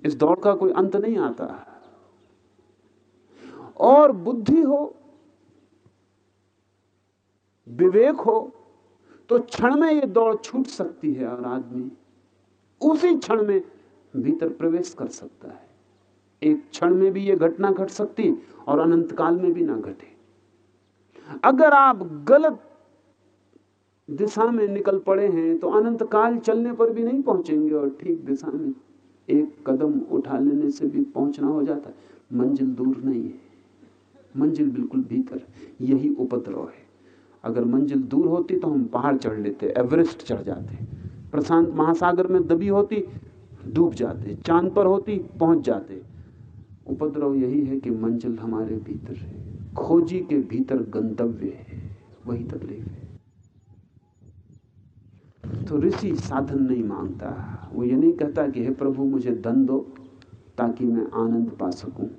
इस दौड़ का कोई अंत नहीं आता। और बुद्धि हो, विवेक हो तो क्षण में ये दौड़ छूट सकती है और आदमी उसी क्षण में भीतर प्रवेश कर सकता है। एक क्षण में भी ये घटना घट सकती और अनंत काल में भी ना घटे। अगर आप गलत दिशा में निकल पड़े हैं तो अनंत काल चलने पर भी नहीं पहुँचेंगे और ठीक दिशा में एक कदम उठा लेने से भी पहुँचना हो जाता है। मंजिल दूर नहीं है। मंजिल बिल्कुल भीतर यही उपद्रव है। अगर मंजिल दूर होती तो हम पहाड़ चढ़ लेते, एवरेस्ट चढ़ जाते। प्रशांत महासागर में दबी होती, डूब जाते। चाँद पर होती, पहुँच जाते। उपद्रव यही है कि मंजिल हमारे भीतर है। खोजी के भीतर गंतव्य है, वही तकलीफ़ है। तो ऋषि साधन नहीं माँगता। वो ये नहीं कहता कि, हे प्रभु, मुझे धन दो ताकि मैं आनंद पा सकूँ।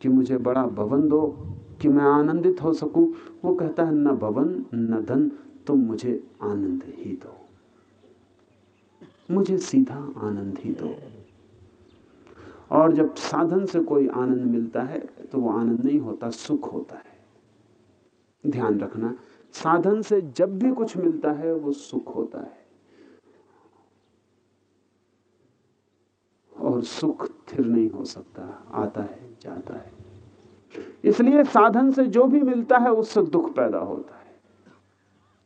कि मुझे बड़ा भवन दो कि मैं आनंदित हो सकूँ। वो कहता है, न भवन, न धन, तुम मुझे आनंद ही दो। मुझे सीधा आनंद ही दो। और जब साधन से कोई आनंद मिलता है तो वो आनंद नहीं होता, सुख होता है। ध्यान रखना, साधन से जब भी कुछ मिलता है, वो सुख होता है। और सुख स्थिर नहीं हो सकता, आता है, जाता है। इसलिए साधन से जो भी मिलता है, उससे दुख पैदा होता है।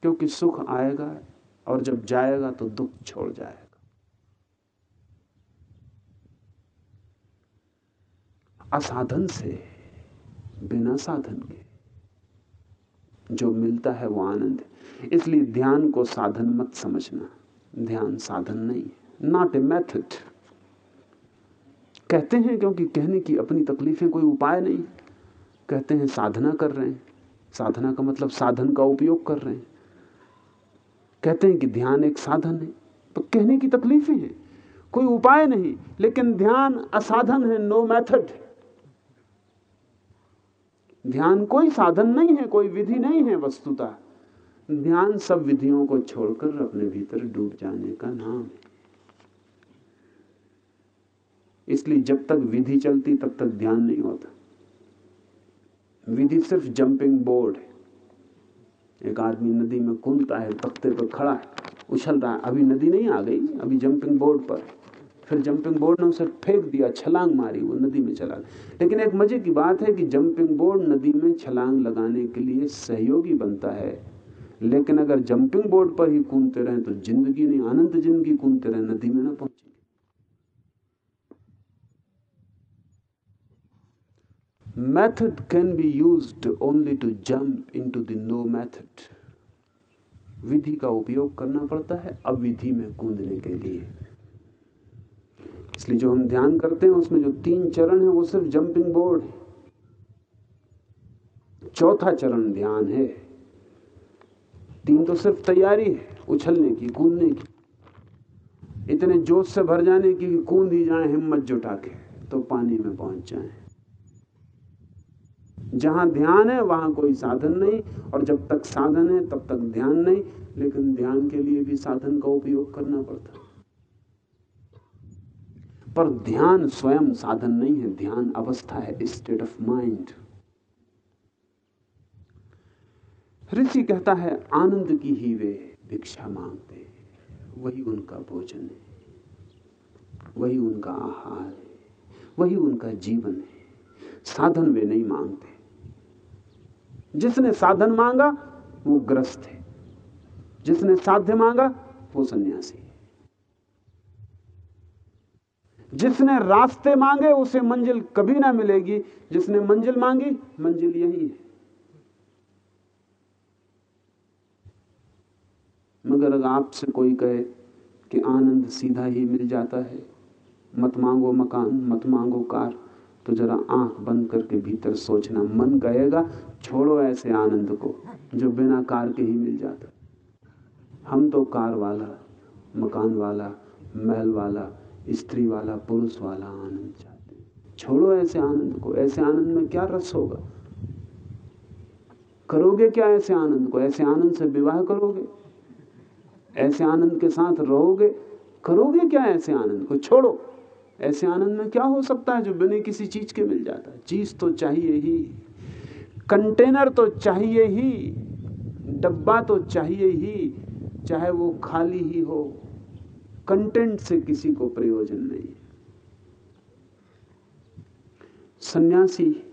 क्योंकि सुख आएगा, और जब जाएगा तो दुख छोड़ जाएगा। असाधन से, बिना साधन के। जो मिलता है वो आनंद है। इसलिए ध्यान को साधन मत समझना। ध्यान साधन नहीं है। नॉट ए मैथड कहते हैं क्योंकि कहने की अपनी तकलीफें कोई उपाय नहीं। कहते हैं साधना कर रहे हैं। साधना का मतलब साधन का उपयोग कर रहे हैं। कहते हैं कि ध्यान एक साधन है। तो कहने की तकलीफें हैं। कोई उपाय नहीं। लेकिन ध्यान असाधन है नो मेथड ध्यान कोई साधन नहीं है, कोई विधि नहीं है वस्तुता। ध्यान सब विधियों को छोड़कर अपने भीतर डूब जाने का नाम है। इसलिए जब तक विधि चलती, तब तक ध्यान नहीं होता। विधि सिर्फ़ जंपिंग बोर्ड है। एक आदमी नदी में कूदता है, तख्ते पर खड़ा है, उछल रहा है। अभी नदी नहीं आ गई, अभी जंपिंग बोर्ड पर फिर जंपिंग बोर्ड ने उसे फेंक दिया, छलांग मारी, वो नदी में चला लेकिन एक मज़े की बात है कि जंपिंग बोर्ड नदी में छलांग लगाने के लिए सहयोगी बनता है। लेकिन अगर जंपिंग बोर्ड पर ही कूदते रहे तो ज़िंदगी नहीं अनंत ज़िंदगी कूदते रहे, नदी में ना पहुँचे। Method can be used only to jump into the no method विधि का उपयोग करना पड़ता है अविधि में कूदने के लिए। इसलिए जो हम ध्यान करते हैं, उसमें जो तीन चरण है, वो सिर्फ़ जंपिंग बोर्ड है। चौथा चरण ध्यान है। तीन तो सिर्फ़ तैयारी है, उछलने की, कूदने की। इतने जोश से भर जाने की कि कूद ही जाए, हिम्मत जुटा के तो पानी में पहुँच जाए। जहाँ ध्यान है, वहाँ कोई साधन नहीं, और जब तक साधन है, तब तक ध्यान नहीं, लेकिन ध्यान के लिए भी साधन का उपयोग करना पड़ता पर ध्यान स्वयं साधन नहीं है, ध्यान अवस्था है स्टेट ऑफ़ माइंड ऋषि कहता है, आनंद की ही वे भिक्षा मांगते वही उनका भोजन है, वही उनका आहार है, वही उनका जीवन है। साधन वे नहीं मांगते। जिसने साधन मांगा, वो ग्रस्त है। जिसने साध्य मांगा, वो सन्यासी है जिसने रास्ते मांगे, उसे मंजिल कभी ना मिलेगी। जिसने मंजिल मांगी, मंजिल यही है। मगर अगर आपसे कोई कहे कि आनंद सीधा ही मिल जाता है, मत मांगो मकान, मत मांगो कार तो जरा आँख बंद करके भीतर सोचना। मन कहेगा, छोड़ो ऐसे आनंद को, जो बिना कार के ही मिल जाता। हम तो कार वाला, मकान वाला, महल वाला स्त्री वाला पुरुष वाला आनंद चाहते छोड़ो ऐसे आनंद को। ऐसे आनंद में क्या रस होगा? करोगे क्या ऐसे आनंद को? ऐसे आनंद से विवाह करोगे? ऐसे आनंद के साथ रहोगे? करोगे क्या ऐसे आनंद को? छोड़ो। ऐसे आनंद में क्या हो सकता है जो बिना किसी चीज़ के मिल जाता है? चीज़ तो चाहिए ही। कंटेनर तो चाहिए ही। डब्बा तो चाहिए ही। चाहे वो खाली ही हो कंटेंट से किसी को प्रयोजन नहीं सन्यासी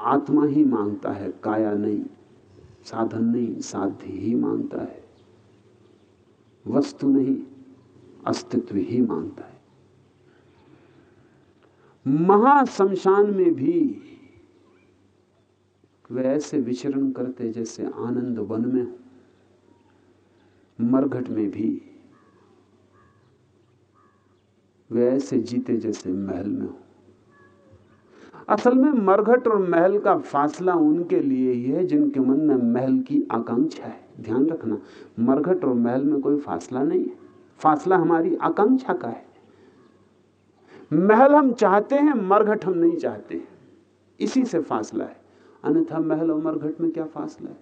आत्मा ही माँगता है, काया नहीं, साधन नहीं, साध्य ही माँगता है। वस्तु नहीं, अस्तित्व ही माँगता है। महाशमशान में भी वे ऐसे विचरण करते जैसे आनंद वन में मरघट में भी वे ऐसे जीते जैसे महल में हो। असल में मरघट और महल का फासला उनके लिए ही है जिनके मन में महल की आकांक्षा है। ध्यान रखना, मरघट और महल में कोई फासला नहीं है। फासला हमारी आकांक्षा का है। महल हम चाहते हैं, मरघट हम नहीं चाहते इसी से फासला है। अन्यथा महल और मरघट में क्या फासला है?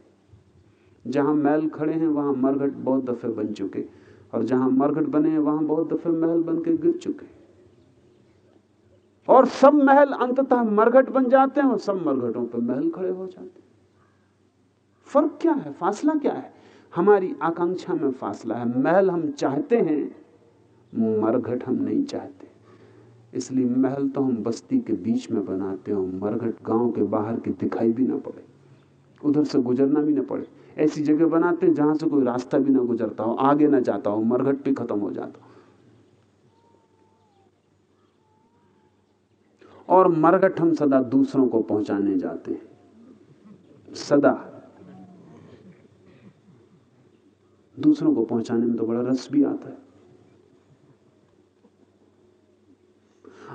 जहाँ महल खड़े हैं, वहाँ मरघट बहुत दफे बन चुके। और जहाँ मरघट बने हैं, वहाँ बहुत दफे महल बन के गिर चुके और सब महल अंततः मरघट बन जाते हैं और सब मरघटों पर महल खड़े हो जाते हैं। फ़र्क क्या है? फासला क्या है? हमारी आकांक्षा में फासला है। महल हम चाहते हैं, मरघट हम नहीं चाहते। इसलिए महल तो हम बस्ती के बीच में बनाते हो मरघट गाँव के बाहर की दिखाई भी ना पड़े। उधर से गुजरना भी ना पड़े। ऐसी जगह बनाते हैं जहाँ से कोई रास्ता भी ना गुजरता हो, आगे ना जाता हो, मरघट भी खत्म हो जाता और मरघट हम सदा दूसरों को पहुँचाने जाते हैं। सदा। दूसरों को पहुँचाने में तो बड़ा रस भी आता है।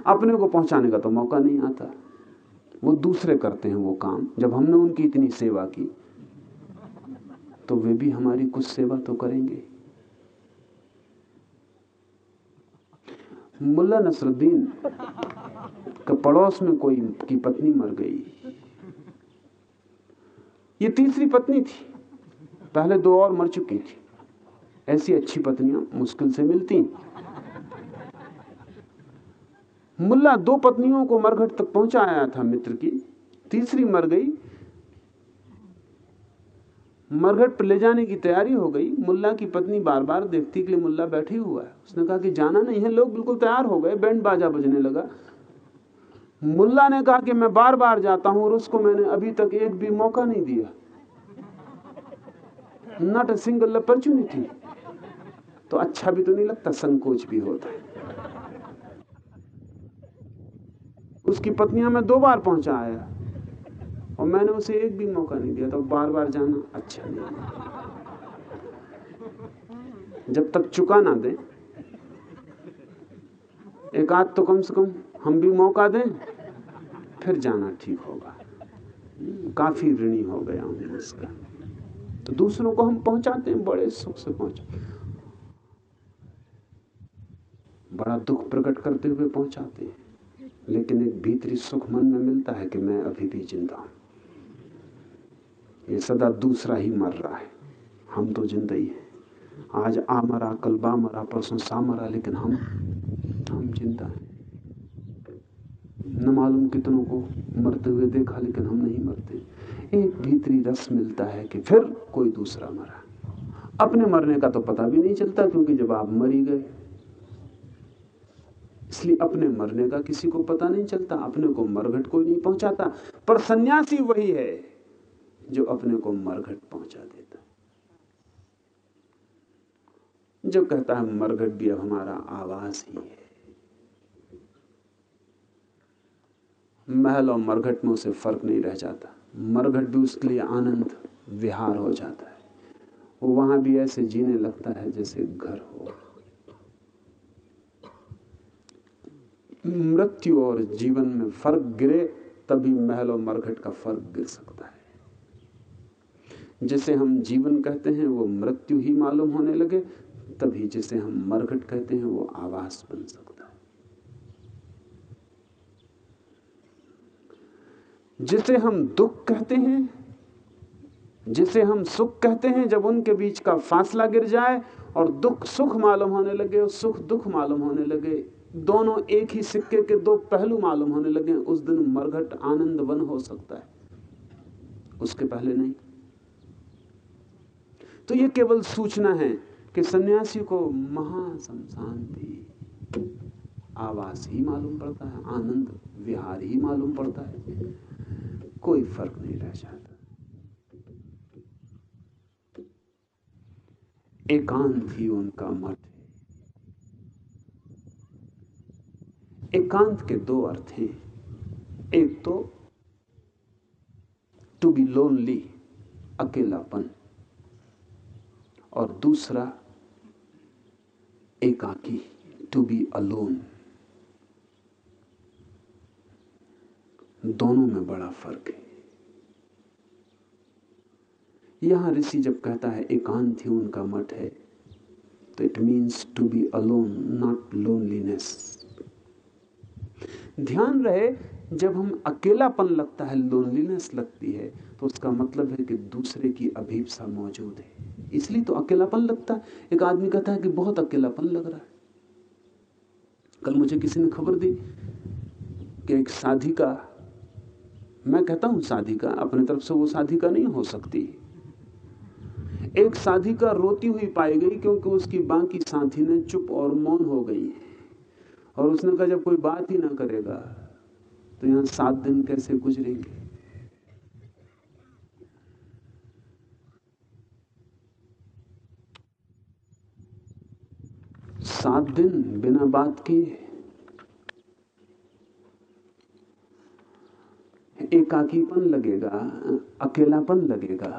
अपने को पहुँचाने का तो मौका नहीं आता। वो दूसरे करते हैं वो काम, जब हमने उनकी इतनी सेवा की तो वे भी हमारी कुछ सेवा तो करेंगे। मुल्ला नसरुद्दीन के पड़ोस में कोई की पत्नी मर गई। ये तीसरी पत्नी थी। पहले दो और मर चुकी थी। ऐसी अच्छी पत्नियाँ मुश्किल से मिलती मुल्ला दो पत्नियों को मरघट तक पहुँचाया था मित्र की। तीसरी मर गई। मरघट पर ले जाने की तैयारी हो गई। मुल्ला की पत्नी बार बार देखती के मुल्ला बैठी हुआ है। उसने कहा कि जाना नहीं है, लोग बिल्कुल तैयार हो गए। बैंड बाजा बजने लगा। मुल्ला ने कहा कि मैं बार बार जाता हूँ और उसको मैंने अभी तक एक भी मौका नहीं दिया। नॉट अ सिंगल अपॉर्चुनिटी तो अच्छा भी तो नहीं लगता, संकोच भी होता है। उसकी पत्नियाँ मैं दो बार पहुँचा आया। और मैंने उसे एक भी मौका नहीं दिया तो बार बार जाना अच्छा नहीं जब तक चुका ना दे, एक आध तो कम से कम हम भी मौका दें, फिर जाना ठीक होगा। काफ़ी ऋणी हो गया हूँ उसका तो दूसरों को हम पहुंचाते हैं, बड़े सुख से पहुँचा। बड़ा दुख प्रकट करते हुए पहुंचाते हैं। लेकिन एक भीतरी सुख मन में मिलता है कि मैं अभी भी ज़िंदा हूँ। ये सदा दूसरा ही मर रहा है। हम तो ज़िंदा ही हैं। आज आ मरा, कल बा मरा, परसों सा मरा, लेकिन हम हम ज़िंदा हैं। न मालूम कितनों को मरते हुए देखा, लेकिन हम नहीं मरते। एक भीतरी रस मिलता है कि फिर कोई दूसरा मरा। अपने मरने का तो पता भी नहीं चलता, क्योंकि जब आप मरी गए। इसलिए अपने मरने का किसी को पता नहीं चलता, अपने को मरघट कोई नहीं पहुंचाता। पर सन्यासी वही है। जो अपने को मरघट पहुँचा देता जो कहता है, मरघट भी अब हमारा आवास ही है। महल और मरघट में उसे फ़र्क नहीं रह जाता। मरघट भी उसके लिए आनंद, विहार हो जाता है। वो वहाँ भी ऐसे जीने लगता है जैसे घर हो। मृत्यु और जीवन में फ़र्क गिरे, तभी महल और मरघट का फ़र्क गिर सकता है। जिसे हम जीवन कहते हैं, वो मृत्यु ही मालूम होने लगे। तभी जिसे हम मरघट कहते हैं, वो आवास बन सकता है। जिसे हम दुख कहते हैं, जिसे हम सुख कहते हैं, जब उनके बीच का फासला गिर जाए और दुख सुख मालूम होने लगे, और सुख दुख मालूम होने लगे, दोनों एक ही सिक्के के दो पहलू मालूम होने लगे, उस दिन मरघट आनंद वन हो सकता है। उसके पहले नहीं। तो ये केवल सूचना है कि सन्यासी को महाशमशान आवास ही मालूम पड़ता है, आनंद, विहार ही मालूम पड़ता है, कोई फ़र्क नहीं रह जाता। एकांत ही उनका मठ है। एकांत के दो अर्थ हैं। एक तो टू बी लोनली अकेलापन। और दूसरा एकाकी टू बी अलोन दोनों में बड़ा फ़र्क है। यहाँ ऋषि जब कहता है, एकांत ही उनका मठ है तो it means to be alone not loneliness ध्यान रहे, जब हम अकेलापन लगता है लोनलीनेस लगती है तो उसका मतलब है कि दूसरे की अभीपसा मौजूद है। इसलिए तो अकेलापन लगता है। एक आदमी कहता है कि बहुत अकेलापन लग रहा है। कल मुझे किसी ने खबर दी कि एक साधिका मैं कहता हूँ साधिका अपने तरफ़ से वो साधिका नहीं हो सकती। एक साधिका रोती हुई पाई गई क्योंकि उसकी बाकी साथी ने चुप और मौन हो गई और उसने कहा, जब कोई बात ही ना करेगा तो यहाँ सात दिन कैसे गुजरेंगे? सात दिन बिना बात किए। एकाकीपन लगेगा, अकेलापन लगेगा।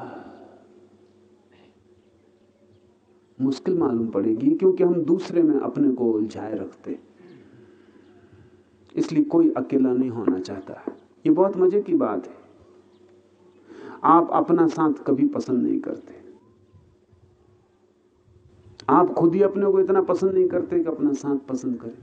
मुश्किल मालूम पड़ेगी क्योंकि हम दूसरे में अपने को उलझाए रखते इसलिए कोई अकेला नहीं होना चाहता। ये बहुत मज़े की बात है। आप अपना साथ कभी पसंद नहीं करते। आप खुद ही अपने को इतना पसंद नहीं करते कि अपना साथ पसंद करें।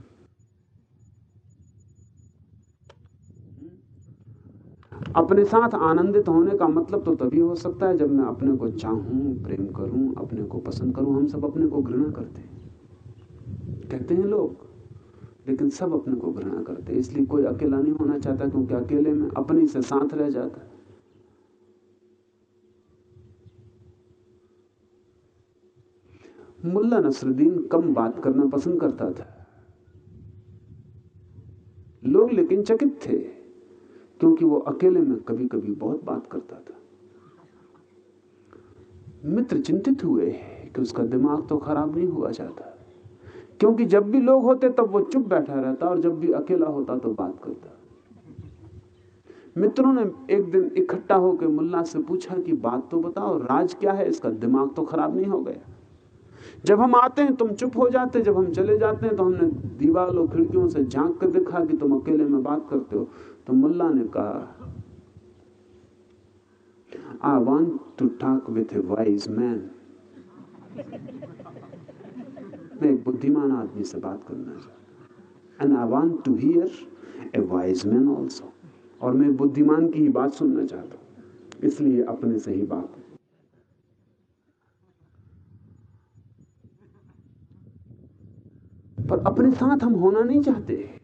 अपने साथ आनंदित होने का मतलब तो तभी हो सकता है जब मैं अपने को चाहूँ, प्रेम करूँ, अपने को पसंद करूँ, हम सब अपने को घृणा करते हैं। कहते हैं लोग, लेकिन सब अपने को घृणा करते हैं, इसलिए कोई अकेला नहीं होना चाहता क्योंकि अकेले में अपने से साथ रह जाता मुल्ला नसरुद्दीन कम बात करना पसंद करता था। लोग लेकिन चकित थे, क्योंकि वो अकेले में कभी कभी बहुत बात करता था। मित्र चिंतित हुए कि उसका दिमाग तो खराब नहीं हुआ जाता, क्योंकि जब भी लोग होते तब वो चुप बैठा रहता और जब भी अकेला होता तो बात करता। मित्रों ने एक दिन इकट्ठा होकर मुल्ला से पूछा कि बात तो बताओ, राज क्या है? इसका दिमाग तो खराब नहीं हो गया। जब हम आते हैं, तुम चुप हो जाते जब हम चले जाते हैं तो हमने दीवारों, खिड़कियों से झाँक कर देखा कि तुम अकेले में बात करते हो। तो मुल्ला ने कहा I want to talk with a wise man मैं एक बुद्धिमान आदमी से बात करना चाहता। And I want to hear a wise man also और मैं बुद्धिमान की ही बात सुनना चाहता हूँ। इसलिए अपने से ही बात पर अपने साथ हम होना नहीं चाहते।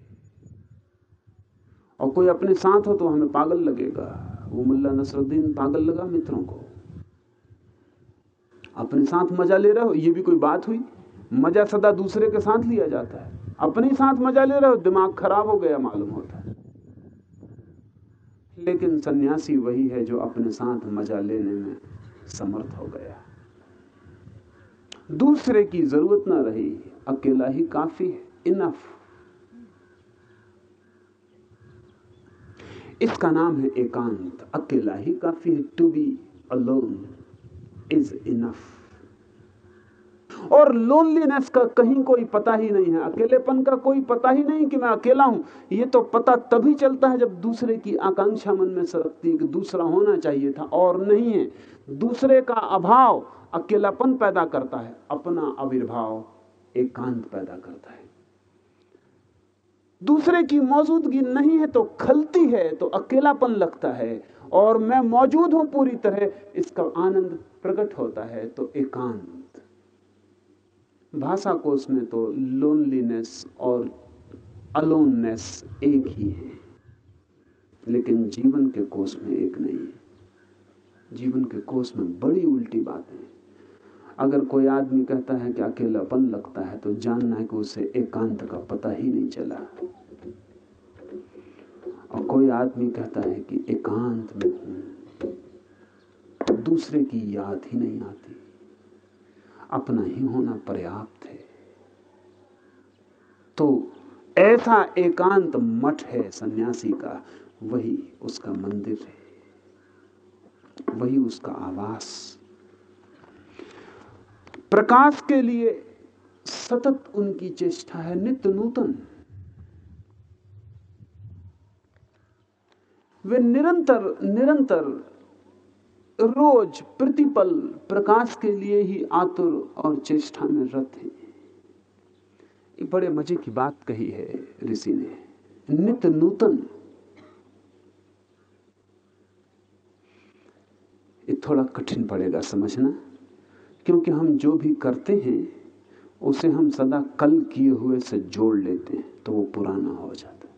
और कोई अपने साथ हो तो हमें पागल लगेगा। वो मुल्ला नसरुद्दीन पागल लगा मित्रों को। अपने साथ मज़ा ले रहे हो, ये भी कोई बात हुई? मज़ा सदा दूसरे के साथ लिया जाता है। अपने साथ मज़ा ले रहे हो, दिमाग खराब हो गया मालूम होता है। लेकिन सन्यासी वही है जो अपने साथ मज़ा लेने में समर्थ हो गया। दूसरे की ज़रूरत ना रही। अकेला ही काफ़ी है। इनफ इसका नाम है एकांत। अकेला ही काफ़ी है। To be alone is enough और लोनलीनेस का कहीं कोई पता ही नहीं है। अकेलेपन का कोई पता ही नहीं कि मैं अकेला हूँ। ये तो पता तभी चलता है जब दूसरे की आकांक्षा मन में सरकती है कि दूसरा होना चाहिए था और नहीं है। दूसरे का अभाव अकेलापन पैदा करता है। अपना आविर्भाव। एकांत पैदा करता है। दूसरे की मौजूदगी नहीं है तो खलती है तो अकेलापन लगता है और मैं मौजूद हूँ पूरी तरह, इसका आनंद प्रकट होता है तो एकांत। भाषा कोष में तो लोनलीनेस और अलोननेस एक ही है, लेकिन जीवन के कोष में एक नहीं है। जीवन के कोष में बड़ी उल्टी बात है। अगर कोई आदमी कहता है कि अकेलापन लगता है तो जानना है कि उसे एकांत का पता ही नहीं चला। और कोई आदमी कहता है कि एकांत में हूँ दूसरे की याद ही नहीं आती। अपना ही होना पर्याप्त है। तो ऐसा एकांत मठ है सन्यासी का, वही उसका मंदिर है, वही उसका आवास। प्रकाश के लिए सतत उनकी चेष्टा है, नित्य नूतन। वे निरंतर निरंतर रोज प्रतिपल प्रकाश के लिए ही आतुर और चेष्टा में रत हैं। एक बड़े मज़े की बात कही है ऋषि ने। नित्य नूतन। ये थोड़ा कठिन पड़ेगा समझना। क्योंकि हम जो भी करते हैं, उसे हम सदा कल किए हुए से जोड़ लेते हैं तो वो पुराना हो जाता है।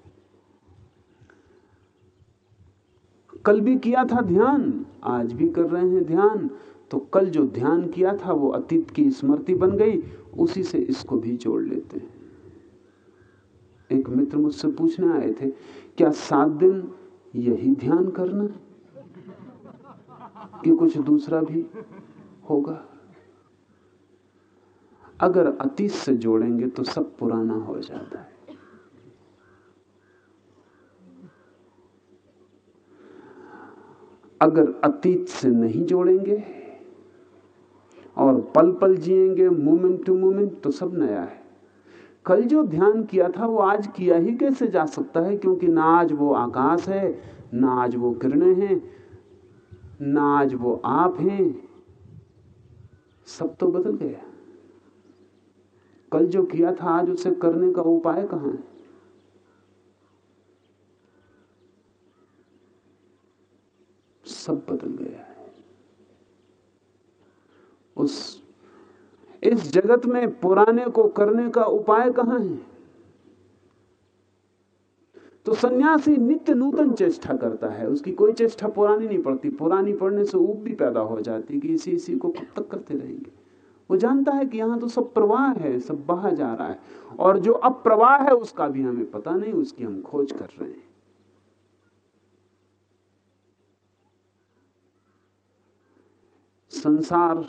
कल भी किया था ध्यान, आज भी कर रहे हैं ध्यान तो कल जो ध्यान किया था, वो अतीत की स्मृति बन गई, उसी से इसको भी जोड़ लेते हैं। एक मित्र मुझसे पूछने आए थे, क्या सात दिन यही ध्यान करना कि कुछ दूसरा भी होगा? अगर अतीत से जोड़ेंगे तो सब पुराना हो जाता है। अगर अतीत से नहीं जोड़ेंगे और पल पल जिएँगे मोमेंट टू मोमेंट तो सब नया है। कल जो ध्यान किया था, वो आज किया ही कैसे जा सकता है? क्योंकि ना आज वो आकाश है, ना आज वो किरणें हैं, ना आज वो आप हैं। सब तो बदल गया। कल जो किया था, आज उसे करने का उपाय कहाँ है? सब बदल गया है। उस, इस जगत में पुराने को करने का उपाय कहाँ है? तो सन्यासी नित्य नूतन चेष्टा करता है। उसकी कोई चेष्टा पुरानी नहीं पड़ती। पुरानी पड़ने से ऊब भी पैदा हो जाती कि इसी इसी को कब तक करते रहेंगे। वो जानता है कि यहाँ तो सब प्रवाह है, सब बहा जा रहा है। और जो अब प्रवाह है, उसका भी हमें पता नहीं, उसकी हम खोज कर रहे हैं। संसार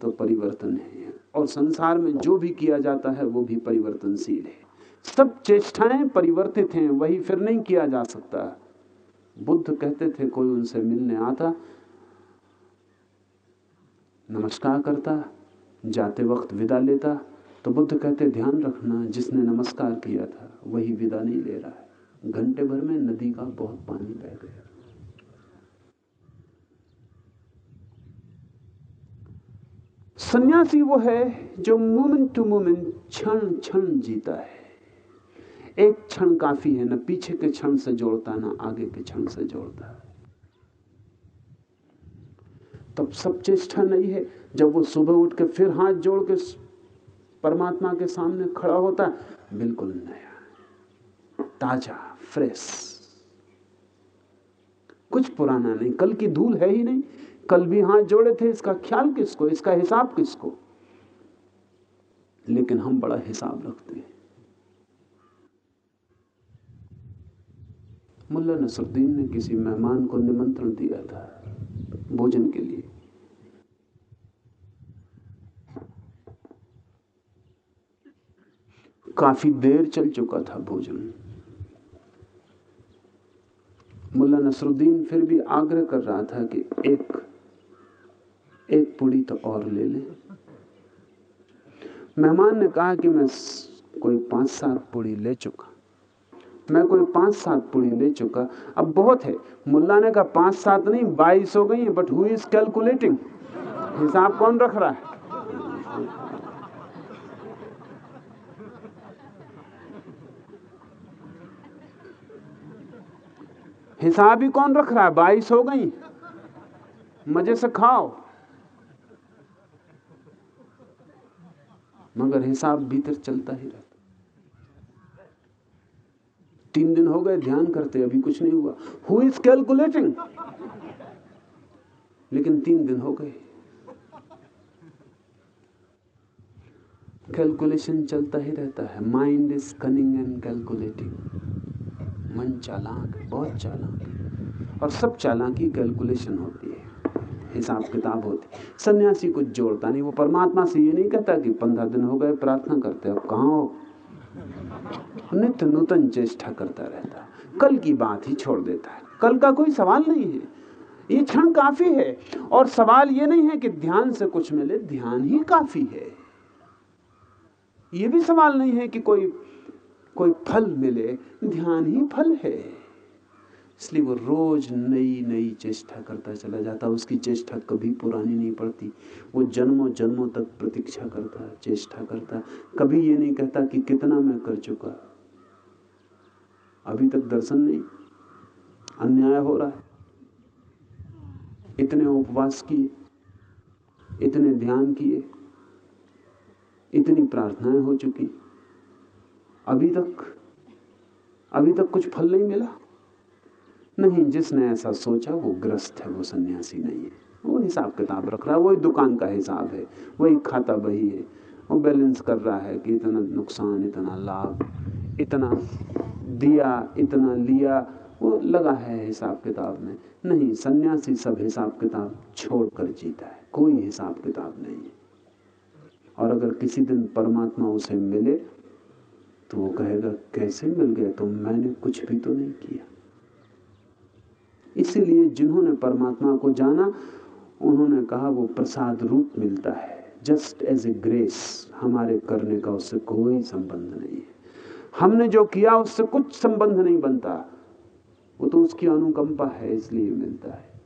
तो परिवर्तन है और संसार में जो भी किया जाता है, वो भी परिवर्तनशील है। सब चेष्टाएँ परिवर्तित हैं, वही फिर नहीं किया जा सकता। बुद्ध कहते थे, कोई उनसे मिलने आता, नमस्कार करता जाते वक्त विदा लेता तो बुद्ध कहते, ध्यान रखना, जिसने नमस्कार किया था, वही विदा नहीं ले रहा है। घंटे भर में नदी का बहुत पानी बह गया। सन्यासी वो है, जो मोमेंट टू मोमेंट क्षण क्षण जीता है। एक क्षण काफ़ी है, ना पीछे के क्षण से जोड़ता, ना आगे के क्षण से जोड़ता। तब सब चेष्टा नहीं है। जब वो सुबह उठ के फिर हाथ जोड़ के परमात्मा के सामने खड़ा होता है, बिल्कुल नया, ताज़ा, फ्रेश। कुछ पुराना नहीं, कल की धूल है ही नहीं। कल भी हाथ जोड़े थे, इसका ख्याल किसको, इसका हिसाब किसको? लेकिन हम बड़ा हिसाब रखते हैं। मुल्ला नसरुद्दीन ने किसी मेहमान को निमंत्रण दिया था, भोजन के लिए। काफ़ी देर चल चुका था भोजन। मुल्ला नसरुद्दीन फिर भी आग्रह कर रहा था कि एक एक पुड़ी तो और ले लें। मेहमान ने कहा कि मैं कोई पाँच सात पुड़ी ले चुका। मैं कोई पाँच सात पुड़ी ले चुका। अब बहुत है। मुल्ला ने कहा, पाँच सात नहीं, बाईस हो गई बट हु इज़ कैलकुलेटिंग हिसाब कौन रख रहा है? हिसाब ही कौन रख रहा है? बाईस हो गई। मज़े से खाओ। मगर हिसाब भीतर चलता ही रहता। तीन दिन हो गए, ध्यान करते, अभी कुछ नहीं हुआ। हु इज़ कैलकुलेटिंग लेकिन तीन दिन हो गए। कैलकुलेशन चलता ही रहता है। Mind is cunning and calculating मन चालाक, बहुत चालाक और सब चालाकी कैलकुलेशन होती है, हिसाब किताब होती है। सन्यासी कुछ जोड़ता नहीं, वो परमात्मा से ये नहीं कहता कि पंद्रह दिन हो गए, प्रार्थना करते अब कहा हो? नित्य नूतन चेष्टा करता रहता कल की बात ही छोड़ देता है। कल का कोई सवाल नहीं है। ये क्षण काफ़ी है। और सवाल ये नहीं है कि ध्यान से कुछ मिले, ध्यान ही काफ़ी है। ये भी सवाल नहीं है कि कोई कोई फल मिले, ध्यान ही फल है। इसलिए वो रोज नई नई चेष्टा करता चला जाता उसकी चेष्टा कभी पुरानी नहीं पड़ती। वो जन्मों जन्मों तक प्रतीक्षा करता, चेष्टा करता। कभी ये नहीं कहता कि कितना मैं कर चुका। अभी तक दर्शन नहीं। अन्याय हो रहा है। इतने उपवास किए, इतने ध्यान किए, इतनी प्रार्थनाएँ हो चुकी। अभी तक अभी तक कुछ फल नहीं मिला। नहीं, जिसने ऐसा सोचा, वो ग्रस्त है, वो सन्यासी नहीं है। वो हिसाब किताब रख रहा है, वही दुकान का हिसाब है, वही खाता बही है। वो बैलेंस कर रहा है कि इतना नुकसान, इतना लाभ, इतना दिया, इतना लिया, वो लगा है हिसाब किताब में। नहीं, सन्यासी सब हिसाब किताब छोड़कर जीता है, कोई हिसाब किताब नहीं है। और अगर किसी दिन परमात्मा उसे मिले तो वो कहेगा, कैसे मिल गया तो मैंने कुछ भी तो नहीं किया। इसीलिए जिन्होंने परमात्मा को जाना, उन्होंने कहा, वो प्रसाद रूप मिलता है। जस्ट एज ए ग्रेस, हमारे करने का उससे कोई संबंध नहीं है। हमने जो किया, उससे कुछ संबंध नहीं बनता। वो तो उसकी अनुकंपा है, इसलिए मिलता है।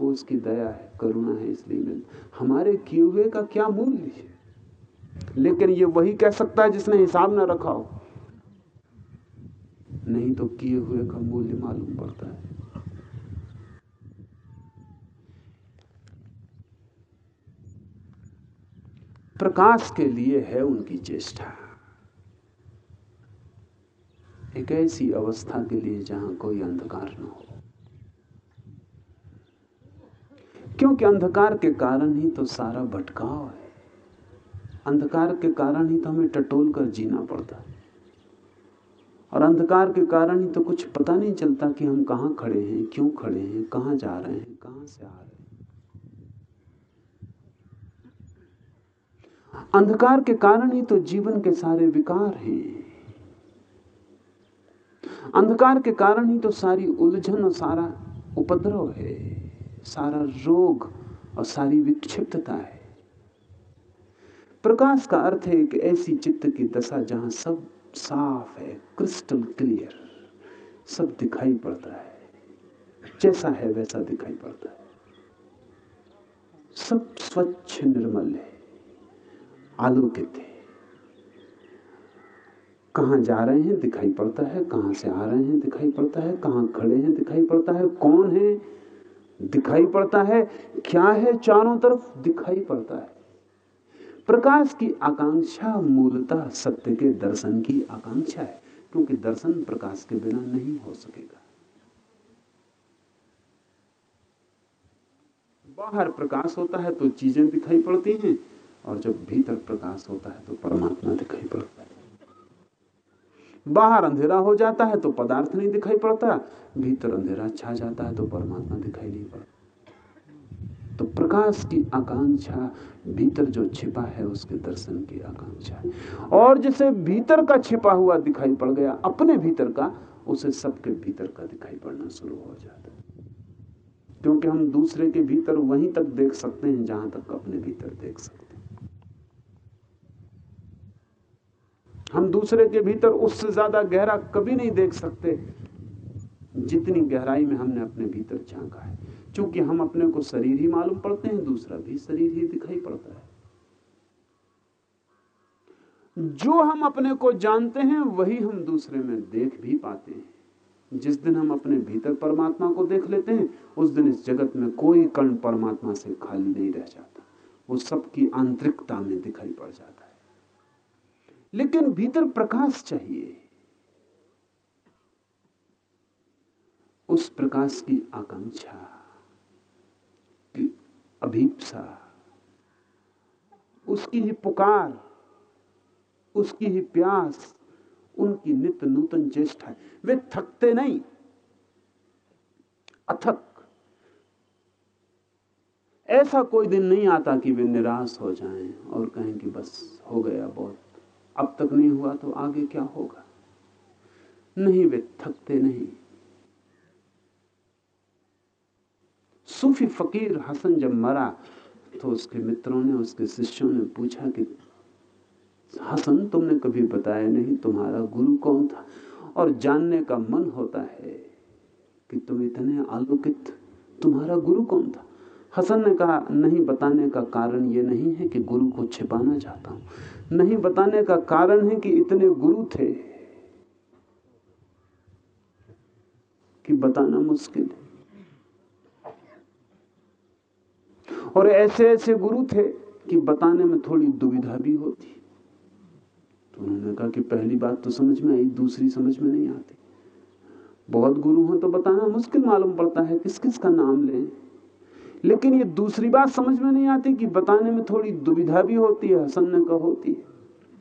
वो उसकी दया है, करुणा है, इसलिए मिलता हमारे किए हुए का क्या मूल्य है? लेकिन ये वही कह सकता है जिसने हिसाब ना रखा हो। नहीं तो किए हुए का मूल्य मालूम पड़ता है। प्रकाश के लिए है उनकी चेष्टा। एक ऐसी अवस्था के लिए जहाँ कोई अंधकार न हो। क्योंकि अंधकार के कारण ही तो सारा भटकाव है। अंधकार के कारण ही तो हमें टटोल कर जीना पड़ता है। और अंधकार के कारण ही तो कुछ पता नहीं चलता कि हम कहाँ खड़े हैं, क्यों खड़े हैं, कहाँ जा रहे हैं, कहाँ से आ रहे हैं। अंधकार के कारण ही तो जीवन के सारे विकार हैं। अंधकार के कारण ही तो सारी उलझन और सारा उपद्रव है, सारा रोग और सारी विक्षिप्तता है। प्रकाश का अर्थ है एक ऐसी चित्त की दशा जहाँ सब साफ़ है क्रिस्टल क्लियर सब दिखाई पड़ता है। जैसा है वैसा दिखाई पड़ता है। सब स्वच्छ निर्मल है, आलोकित है। कहाँ जा रहे हैं दिखाई पड़ता है, कहाँ से आ रहे हैं दिखाई पड़ता है, कहाँ खड़े हैं दिखाई पड़ता है, कौन है दिखाई पड़ता है, क्या है चारों तरफ़ दिखाई पड़ता है। प्रकाश की आकांक्षा मूलतः सत्य के दर्शन की आकांक्षा है, क्योंकि दर्शन प्रकाश के बिना नहीं हो सकेगा। बाहर प्रकाश होता है तो चीज़ें दिखाई पड़ती हैं, और जब भीतर प्रकाश होता है तो परमात्मा दिखाई पड़ता है। बाहर अंधेरा हो जाता है तो पदार्थ नहीं दिखाई पड़ता, भीतर अंधेरा छा जाता है तो परमात्मा दिखाई नहीं पड़ता। तो प्रकाश की आकांक्षा भीतर जो छिपा है, उसके दर्शन की आकांक्षा है। और जिसे भीतर का छिपा हुआ दिखाई पड़ गया, अपने भीतर का, उसे सबके भीतर का दिखाई पड़ना शुरू हो जाता है। क्योंकि हम दूसरे के भीतर वहीं तक देख सकते हैं, जहाँ तक अपने भीतर देख सकते हैं। हम दूसरे के भीतर उससे ज़्यादा गहरा कभी नहीं देख सकते, जितनी गहराई में हमने अपने भीतर झांका है। क्योंकि हम अपने को शरीर ही मालूम पड़ते हैं, दूसरा भी शरीर ही दिखाई पड़ता है। जो हम अपने को जानते हैं, वही हम दूसरे में देख भी पाते हैं। जिस दिन हम अपने भीतर परमात्मा को देख लेते हैं, उस दिन इस जगत में कोई कण परमात्मा से खाली नहीं रह जाता। वो सबकी आंतरिकता में दिखाई पड़ जाता है। लेकिन भीतर प्रकाश चाहिए। उस प्रकाश की आकांक्षा। अभीपसा। उसकी ही पुकार, उसकी ही प्यास, उनकी नित्य नूतन चेष्टा वे थकते नहीं, अथक। ऐसा कोई दिन नहीं आता कि वे निराश हो जाएँ और कहें कि बस हो गया बहुत। अब तक नहीं हुआ तो आगे क्या होगा? नहीं, वे थकते नहीं। सूफी फकीर हसन जब मरा तो उसके मित्रों ने, उसके शिष्यों ने पूछा कि, हसन, तुमने कभी बताया नहीं तुम्हारा गुरु कौन था? और जानने का मन होता है कि तुम इतने आलोकित, तुम्हारा गुरु कौन था? हसन ने कहा, नहीं बताने का कारण ये नहीं है कि गुरु को छिपाना चाहता हूँ। नहीं बताने का कारण है कि इतने गुरु थे कि बताना मुश्किल है। और ऐसे ऐसे गुरु थे कि बताने में थोड़ी दुविधा भी होती। तो उन्होंने कहा कि पहली बात तो समझ में आई, दूसरी समझ में नहीं आती। बहुत गुरु हो तो बताना मुश्किल मालूम पड़ता है किस किस का नाम लें। लेकिन ये दूसरी बात समझ में नहीं आती कि बताने में थोड़ी दुविधा भी होती है, हसन ने का होती है।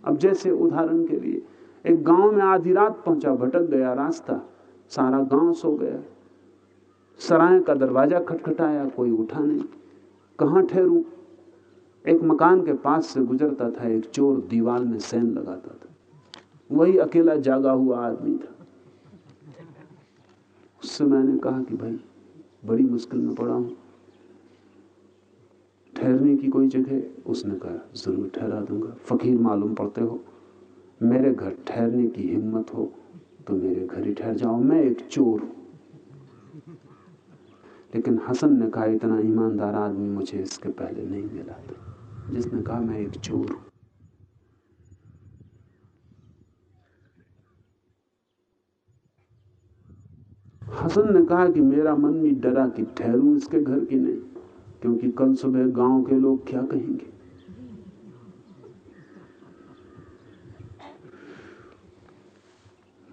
अब जैसे उदाहरण के लिए, एक गाँव में आधी रात पहुँचा, भटक गया रास्ता, सारा गाँव सो गया। सराय का दरवाज़ा खटखटाया, कोई उठा नहीं। कहाँ ठहरू? एक मकान के पास से गुजरता था, एक चोर दीवार में सैन लगाता था। वही अकेला जागा हुआ आदमी था। उससे मैंने कहा कि भाई, बड़ी मुश्किल में पड़ा हूँ। ठहरने की कोई जगह? उसने कहा, ज़रूर ठहरा दूँगा। फकीर, मालूम पड़ते हो, मेरे घर ठहरने की हिम्मत हो तो मेरे घर ही ठहर जाओ। मैं एक चोर हूँ। लेकिन हसन ने कहा, इतना ईमानदार आदमी मुझे इसके पहले नहीं मिला था। जिसने कहा, मैं एक चोर हूँ। हसन ने कहा कि मेरा मन भी डरा कि ठहरूं इसके घर की नहीं, क्योंकि कल सुबह गाँव के लोग क्या कहेंगे?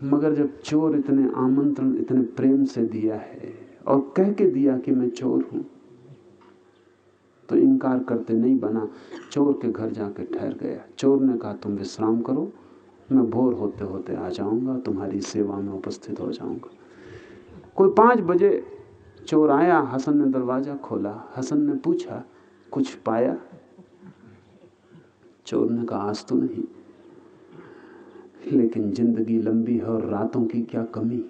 मगर जब चोर इतने आमंत्रण, इतने प्रेम से दिया है और कह के दिया कि मैं चोर हूँ। तो इनकार करते नहीं बना। चोर के घर जाके ठहर गया। चोर ने कहा, तुम विश्राम करो। मैं भोर होते होते आ जाऊँगा। तुम्हारी सेवा में उपस्थित हो जाऊँगा। कोई पाँच बजे चोर आया। हसन ने दरवाज़ा खोला। हसन ने पूछा, कुछ पाया? चोर ने कहा, आज तो नहीं। लेकिन ज़िंदगी लंबी है और रातों की क्या कमी?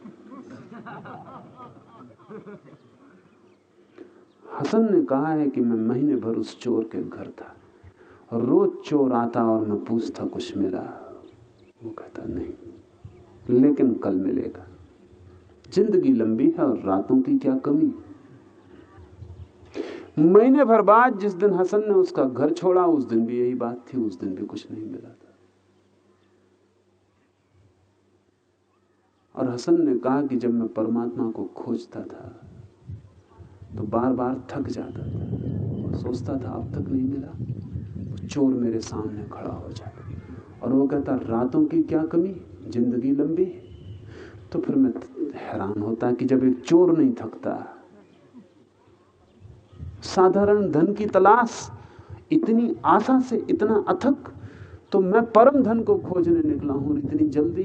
हसन ने कहा है कि मैं महीने भर उस चोर के घर था। रोज चोर आता और मैं पूछता, कुछ मिला वो कहता, नहीं, लेकिन कल मिलेगा। ज़िंदगी लंबी है और रातों की क्या कमी? महीने भर बाद जिस दिन हसन ने उसका घर छोड़ा, उस दिन भी यही बात थी, उस दिन भी कुछ नहीं मिला था। और हसन ने कहा कि जब मैं परमात्मा को खोजता था तो बार बार थक जाता था सोचता था, अब तक नहीं मिला। चोर मेरे सामने खड़ा हो जाए। और वो कहता, रातों की क्या कमी? ज़िंदगी लंबी तो फिर मैं हैरान होता कि जब एक चोर नहीं थकता। साधारण धन की तलाश, इतनी आशा से इतना अथक तो मैं परम धन को खोजने निकला हूँ इतनी जल्दी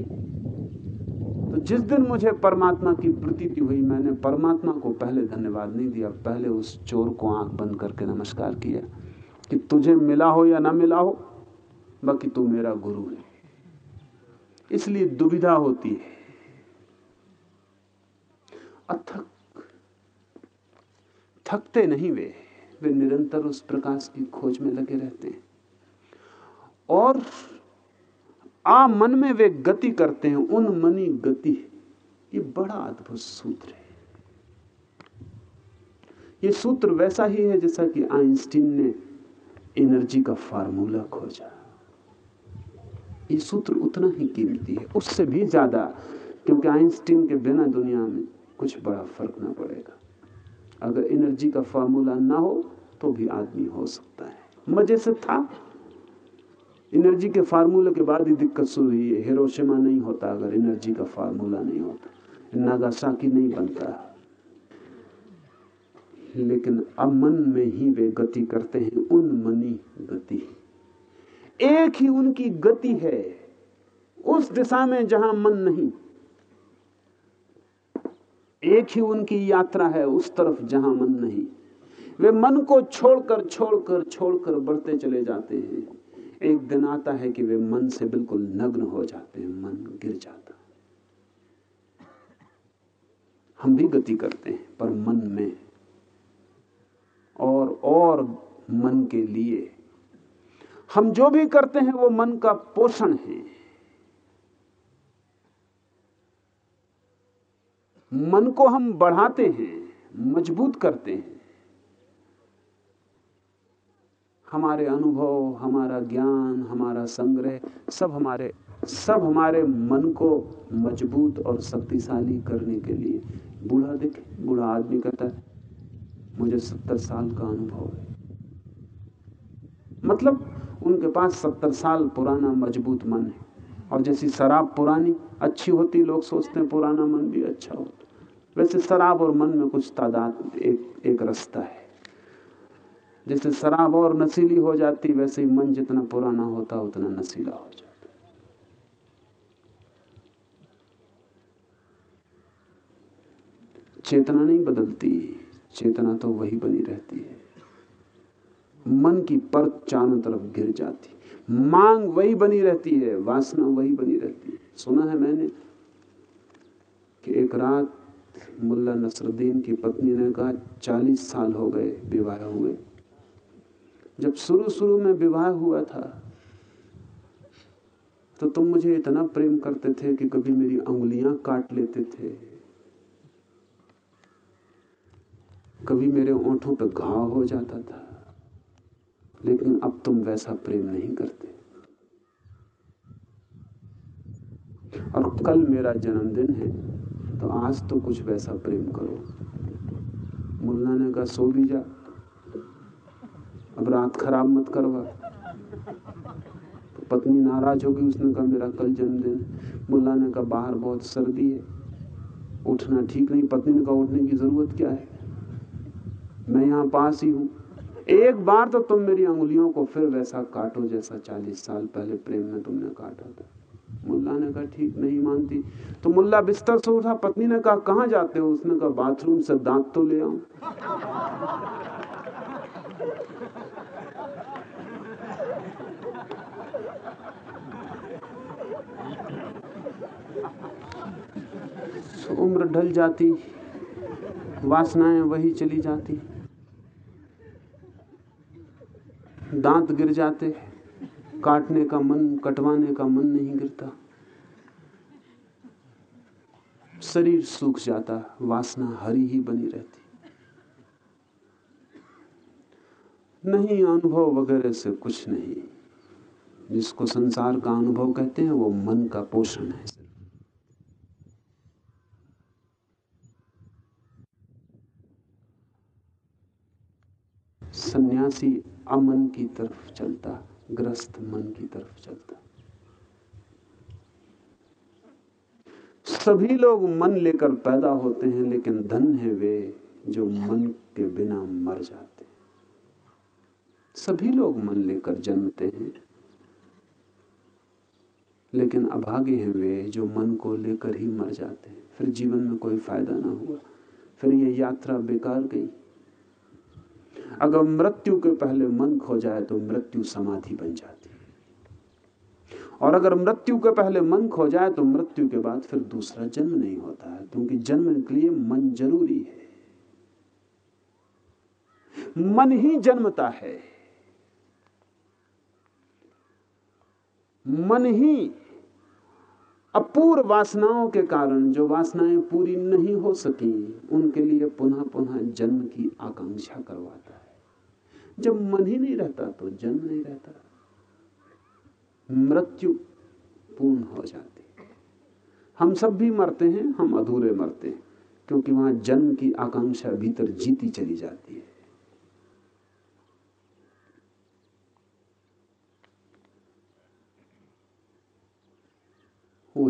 जिस दिन मुझे परमात्मा की प्रतीति हुई, मैंने परमात्मा को पहले धन्यवाद नहीं दिया, पहले उस चोर को आँख बंद करके नमस्कार किया कि तुझे मिला हो या ना मिला हो, बाकी तू मेरा गुरु है। इसलिए दुविधा होती है। अथक। थकते नहीं वे। वे निरंतर उस प्रकाश की खोज में लगे रहते हैं। और आ मन में वे गति करते हैं, उन मनी गति ये बड़ा अद्भुत सूत्र है। ये सूत्र वैसा ही है जैसा कि आइंस्टीन ने एनर्जी का फार्मूला खोजा। ये सूत्र उतना ही कीमती है, उससे भी ज़्यादा, क्योंकि आइंस्टीन के बिना दुनिया में कुछ बड़ा फ़र्क ना पड़ेगा। अगर एनर्जी का फार्मूला ना हो तो भी आदमी हो सकता है। मज़े से था एनर्जी के फार्मूले के बाद ही दिक्कत शुरू हुई है। हिरोशिमा नहीं होता, अगर एनर्जी का फार्मूला नहीं होता, नागासाकी नहीं बनता। लेकिन अब मन में ही वे गति करते हैं, उन मनी गति। एक ही उनकी गति है, उस दिशा में जहाँ मन नहीं। एक ही उनकी यात्रा है, उस तरफ़ जहाँ मन नहीं। वे मन को छोड़कर छोड़कर छोड़कर बढ़ते चले जाते हैं। एक दिन आता है कि वे मन से बिल्कुल नग्न हो जाते हैं, मन गिर जाता हम भी गति करते हैं, पर मन में और और मन के लिए। हम जो भी करते हैं, वो मन का पोषण है। मन को हम बढ़ाते हैं, मज़बूत करते हैं। हमारे अनुभव, हमारा ज्ञान, हमारा संग्रह, सब हमारे सब हमारे मन को मज़बूत और शक्तिशाली करने के लिए बूढ़ा देखे, बूढ़ा आदमी कहता है, मुझे सत्तर साल का अनुभव है। मतलब उनके पास सत्तर साल पुराना मज़बूत मन है। और जैसी शराब पुरानी अच्छी होती, लोग सोचते हैं पुराना मन भी अच्छा होता। वैसे शराब और मन में कुछ तादाद, एक एक रास्ता है। जैसे शराब और नशीली हो जाती, वैसे ही मन जितना पुराना होता, उतना नशीला हो जाता। चेतना नहीं बदलती, चेतना तो वही बनी रहती है। मन की परत चारों तरफ़ गिर जाती, मांग वही बनी रहती है, वासना वही बनी रहती है। सुना है मैंने कि एक रात मुल्ला नसरुद्दीन की पत्नी ने कहा, चालीस साल हो गए विवाह हुए। जब शुरू शुरू में विवाह हुआ था तो तुम मुझे इतना प्रेम करते थे कि कभी मेरी उंगलियाँ काट लेते थे। कभी मेरे ओंठों पर घाव हो जाता था, लेकिन अब तुम वैसा प्रेम नहीं करते। और कल मेरा जन्मदिन है तो आज तो कुछ वैसा प्रेम करो। मुल्ला ने कहा, सो भी जा। अब रात खराब मत करवा। पत्नी नाराज़ होगी, उसने कहा, मेरा कल जन्मदिन। मुल्ला ने कहा बाहर बहुत सर्दी है। उठना ठीक नहीं। पत्नी ने कहा, उठने की ज़रूरत क्या है? मैं यहाँ पास ही हूँ। एक बार तो तुम मेरी अंगुलियों को फिर वैसा काटो जैसा चालीस साल पहले प्रेम में तुमने काटा था। मुल्ला ने कहा, ठीक, नहीं मानती। तो मुल्ला बिस्तर से उठा। पत्नी ने कहा, कहाँ जाते हो? उसने कहा, बाथरूम से दांत तो ले आऊँ। उम्र ढल जाती, वासनाएँ वही चली जाती। दांत गिर जाते, काटने का मन, कटवाने का मन नहीं गिरता। शरीर सूख जाता, वासना हरी ही बनी रहती। नहीं अनुभव वगैरह से कुछ नहीं। जिसको संसार का अनुभव कहते हैं, वो मन का पोषण है। सन्यासी अमन की तरफ़ चलता, ग्रस्त मन की तरफ़ चलता। सभी लोग मन लेकर पैदा होते हैं, लेकिन धन है वे जो मन के बिना मर जाते सभी लोग मन लेकर जन्मते हैं, लेकिन अभागे हैं वे जो मन को लेकर ही मर जाते हैं। फिर जीवन में कोई फ़ायदा ना हुआ। फिर ये यात्रा बेकार गई। अगर मृत्यु के पहले मन खो जाए तो मृत्यु समाधि बन जाती है। और अगर मृत्यु के पहले मन खो जाए तो मृत्यु के बाद फिर दूसरा जन्म नहीं होता है, क्योंकि जन्म के लिए मन ज़रूरी है। मन ही जन्मता है। मन ही अपूर्व वासनाओं के कारण जो वासनाएँ पूरी नहीं हो सकी, उनके लिए पुनः पुनः जन्म की आकांक्षा करवाता है। जब मन ही नहीं रहता तो जन्म नहीं रहता। मृत्यु पूर्ण हो जाती हम सब भी मरते हैं, हम अधूरे मरते हैं, क्योंकि वहाँ जन्म की आकांक्षा भीतर जीती चली जाती है।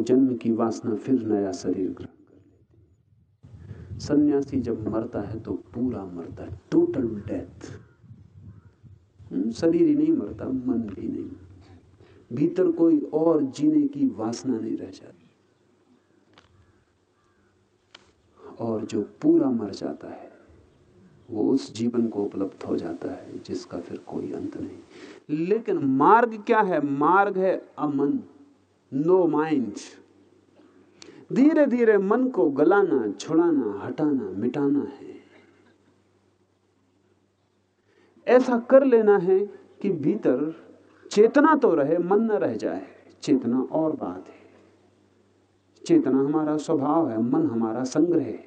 जन्म की वासना फिर नया शरीर ग्रहण कर लेती सन्यासी जब मरता है तो पूरा मरता है टोटल डेथ हम्म, शरीर ही नहीं मरता मन भी नहीं भीतर कोई और जीने की वासना नहीं रह जाती। और जो पूरा मर जाता है वो उस जीवन को उपलब्ध हो जाता है जिसका फिर कोई अंत नहीं। लेकिन मार्ग क्या है? मार्ग है अमन। नो माइंड धीरे धीरे मन को गलाना, छुड़ाना, हटाना, मिटाना है। ऐसा कर लेना है कि भीतर चेतना तो रहे, मन न रह जाए। चेतना और बात है। चेतना हमारा स्वभाव है, मन हमारा संग्रह है।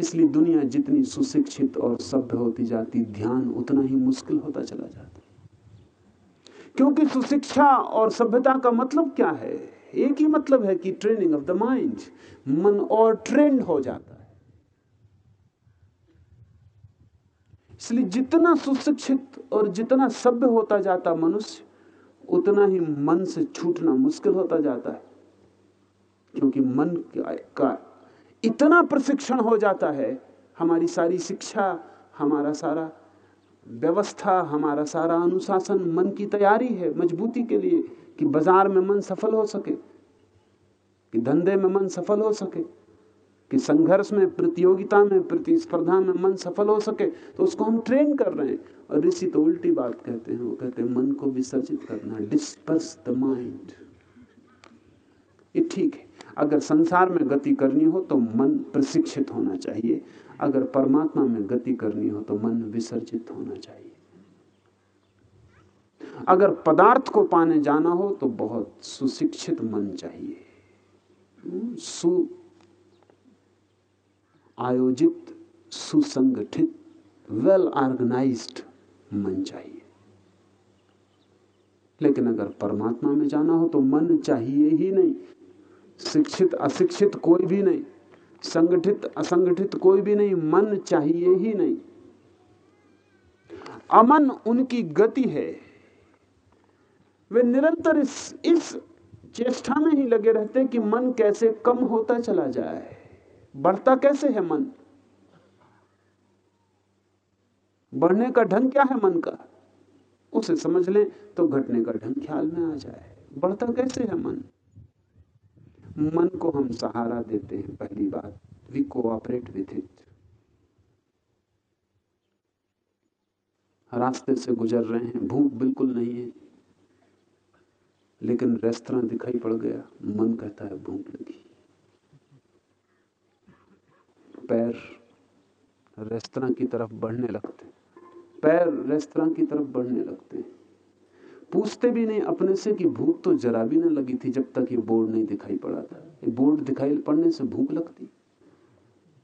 इसलिए दुनिया जितनी सुशिक्षित और सभ्य होती जाती, ध्यान उतना ही मुश्किल होता चला जाता। क्योंकि सुशिक्षा और सभ्यता का मतलब क्या है? एक ही मतलब है कि ट्रेनिंग ऑफ़ द माइंड मन और ट्रेंड हो जाता है। इसलिए जितना सुशिक्षित और जितना सभ्य होता जाता मनुष्य, उतना ही मन से छूटना मुश्किल होता जाता है। क्योंकि मन का इतना प्रशिक्षण हो जाता है, हमारी सारी शिक्षा, हमारा सारा व्यवस्था, हमारा सारा अनुशासन मन की तैयारी है, मजबूती के लिए कि बाज़ार में मन सफल हो सके, कि धंधे में मन सफल हो सके, कि संघर्ष में, प्रतियोगिता में, प्रतिस्पर्धा में मन सफल हो सके तो उसको हम ट्रेन कर रहे हैं। और ऋषि तो उल्टी बात कहते हैं, वो कहते हैं, मन को विसर्जित करना डिस्पर्स द माइंड ये ठीक है। अगर संसार में गति करनी हो तो मन प्रशिक्षित होना चाहिए। अगर परमात्मा में गति करनी हो तो मन विसर्जित होना चाहिए। अगर पदार्थ को पाने जाना हो तो बहुत सुशिक्षित मन चाहिए। सु आयोजित, सुसंगठित वेल ऑर्गेनाइज्ड मन चाहिए। लेकिन अगर परमात्मा में जाना हो तो मन चाहिए ही नहीं। शिक्षित, अशिक्षित कोई भी नहीं। संगठित, असंगठित कोई भी नहीं, मन चाहिए ही नहीं। अमन उनकी गति है। वे निरंतर इस इस चेष्टा में ही लगे रहते हैं कि मन कैसे कम होता चला जाए। बढ़ता कैसे है मन? बढ़ने का ढंग क्या है मन का? उसे समझ लें तो घटने का ढंग ख्याल में आ जाए। बढ़ता कैसे है मन? मन को हम सहारा देते हैं, पहली बात। वी कोऑपरेट विथ इट रास्ते से गुजर रहे हैं, भूख बिल्कुल नहीं है, लेकिन रेस्तरा दिखाई पड़ गया। मन कहता है, भूख लगी। पैर रेस्तरा की तरफ़ बढ़ने लगते पैर रेस्तरा की तरफ़ बढ़ने लगते हैं। पूछते भी नहीं अपने से कि भूख तो जरा भी ना लगी थी जब तक ये बोर्ड नहीं दिखाई पड़ा था। ये बोर्ड दिखाई पड़ने से भूख लगती।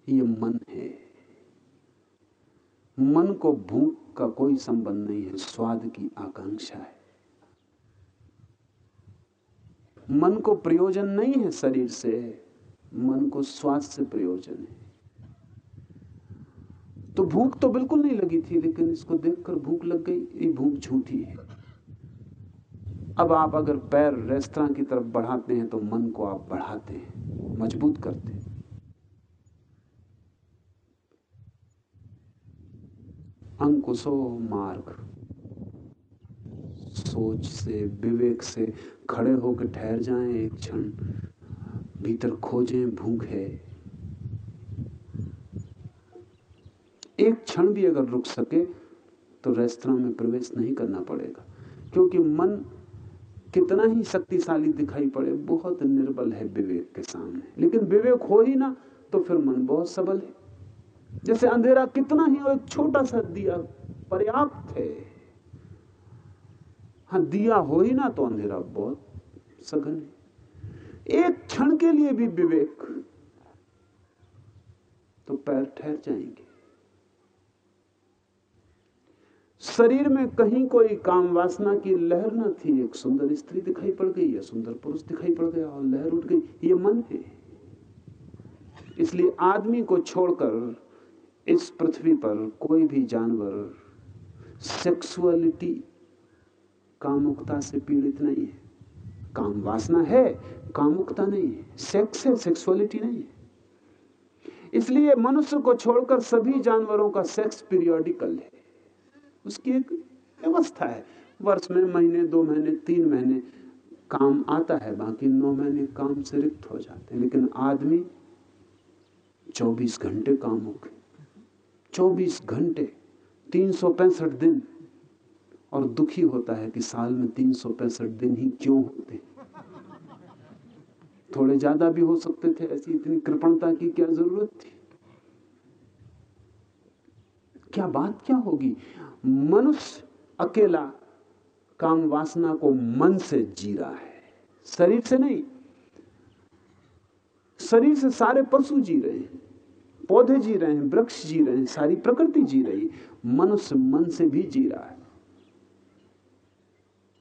ये मन है। मन को भूख का कोई संबंध नहीं है, स्वाद की आकांक्षा है। मन को प्रयोजन नहीं है शरीर से, मन को स्वाद से प्रयोजन है। तो भूख तो बिल्कुल नहीं लगी थी, लेकिन इसको देखकर भूख लग गई, ये भूख झूठी है। अब आप अगर पैर रेस्तरा की तरफ़ बढ़ाते हैं तो मन को आप बढ़ाते हैं, मज़बूत करते हैं। अंकुशो मार्ग। सोच से, विवेक से खड़े होकर ठहर जाएँ, एक क्षण भीतर खोजें, भूख है। एक क्षण भी अगर रुक सके तो रेस्तरा में प्रवेश नहीं करना पड़ेगा, क्योंकि मन कितना ही शक्तिशाली दिखाई पड़े, बहुत निर्बल है विवेक के सामने। लेकिन विवेक हो ही ना तो फिर मन बहुत सबल है। जैसे अंधेरा कितना ही और एक छोटा सा दिया पर्याप्त है। हाँ दिया हो ही ना तो अंधेरा बहुत सघन है। एक क्षण के लिए भी विवेक तो पैर ठहर जाएँगे। शरीर में कहीं कोई काम वासना की लहर न थी। एक सुंदर स्त्री दिखाई पड़ गई या सुंदर पुरुष दिखाई पड़ गया और लहर उठ गई। ये मन है। इसलिए आदमी को छोड़कर इस पृथ्वी पर कोई भी जानवर सेक्सुअलिटी कामुकता से पीड़ित नहीं है। काम वासना है, कामुकता नहीं है। सेक्स है सेक्सुअलिटी नहीं है। इसलिए मनुष्य को छोड़कर सभी जानवरों का सेक्स पीरियोडिकल है। उसकी एक व्यवस्था है। वर्ष में महीने, दो महीने, तीन महीने काम आता है, बाकी नौ महीने काम से रिक्त हो जाते हैं। लेकिन आदमी चौबीस घंटे काम हो गए। चौबीस घंटे, तीन सौ पैंसठ दिन। और दुखी होता है कि साल में तीन सौ पैंसठ दिन ही क्यों होते थोड़े ज़्यादा भी हो सकते थे, ऐसी इतनी कृपणता की क्या ज़रूरत थी? क्या बात क्या होगी? मनुष्य अकेला काम वासना को मन से जी रहा है। शरीर से नहीं, शरीर से सारे पशु जी रहे हैं, पौधे जी रहे हैं, वृक्ष जी रहे हैं, सारी प्रकृति जी रही मनुष्य मन से भी जी रहा है।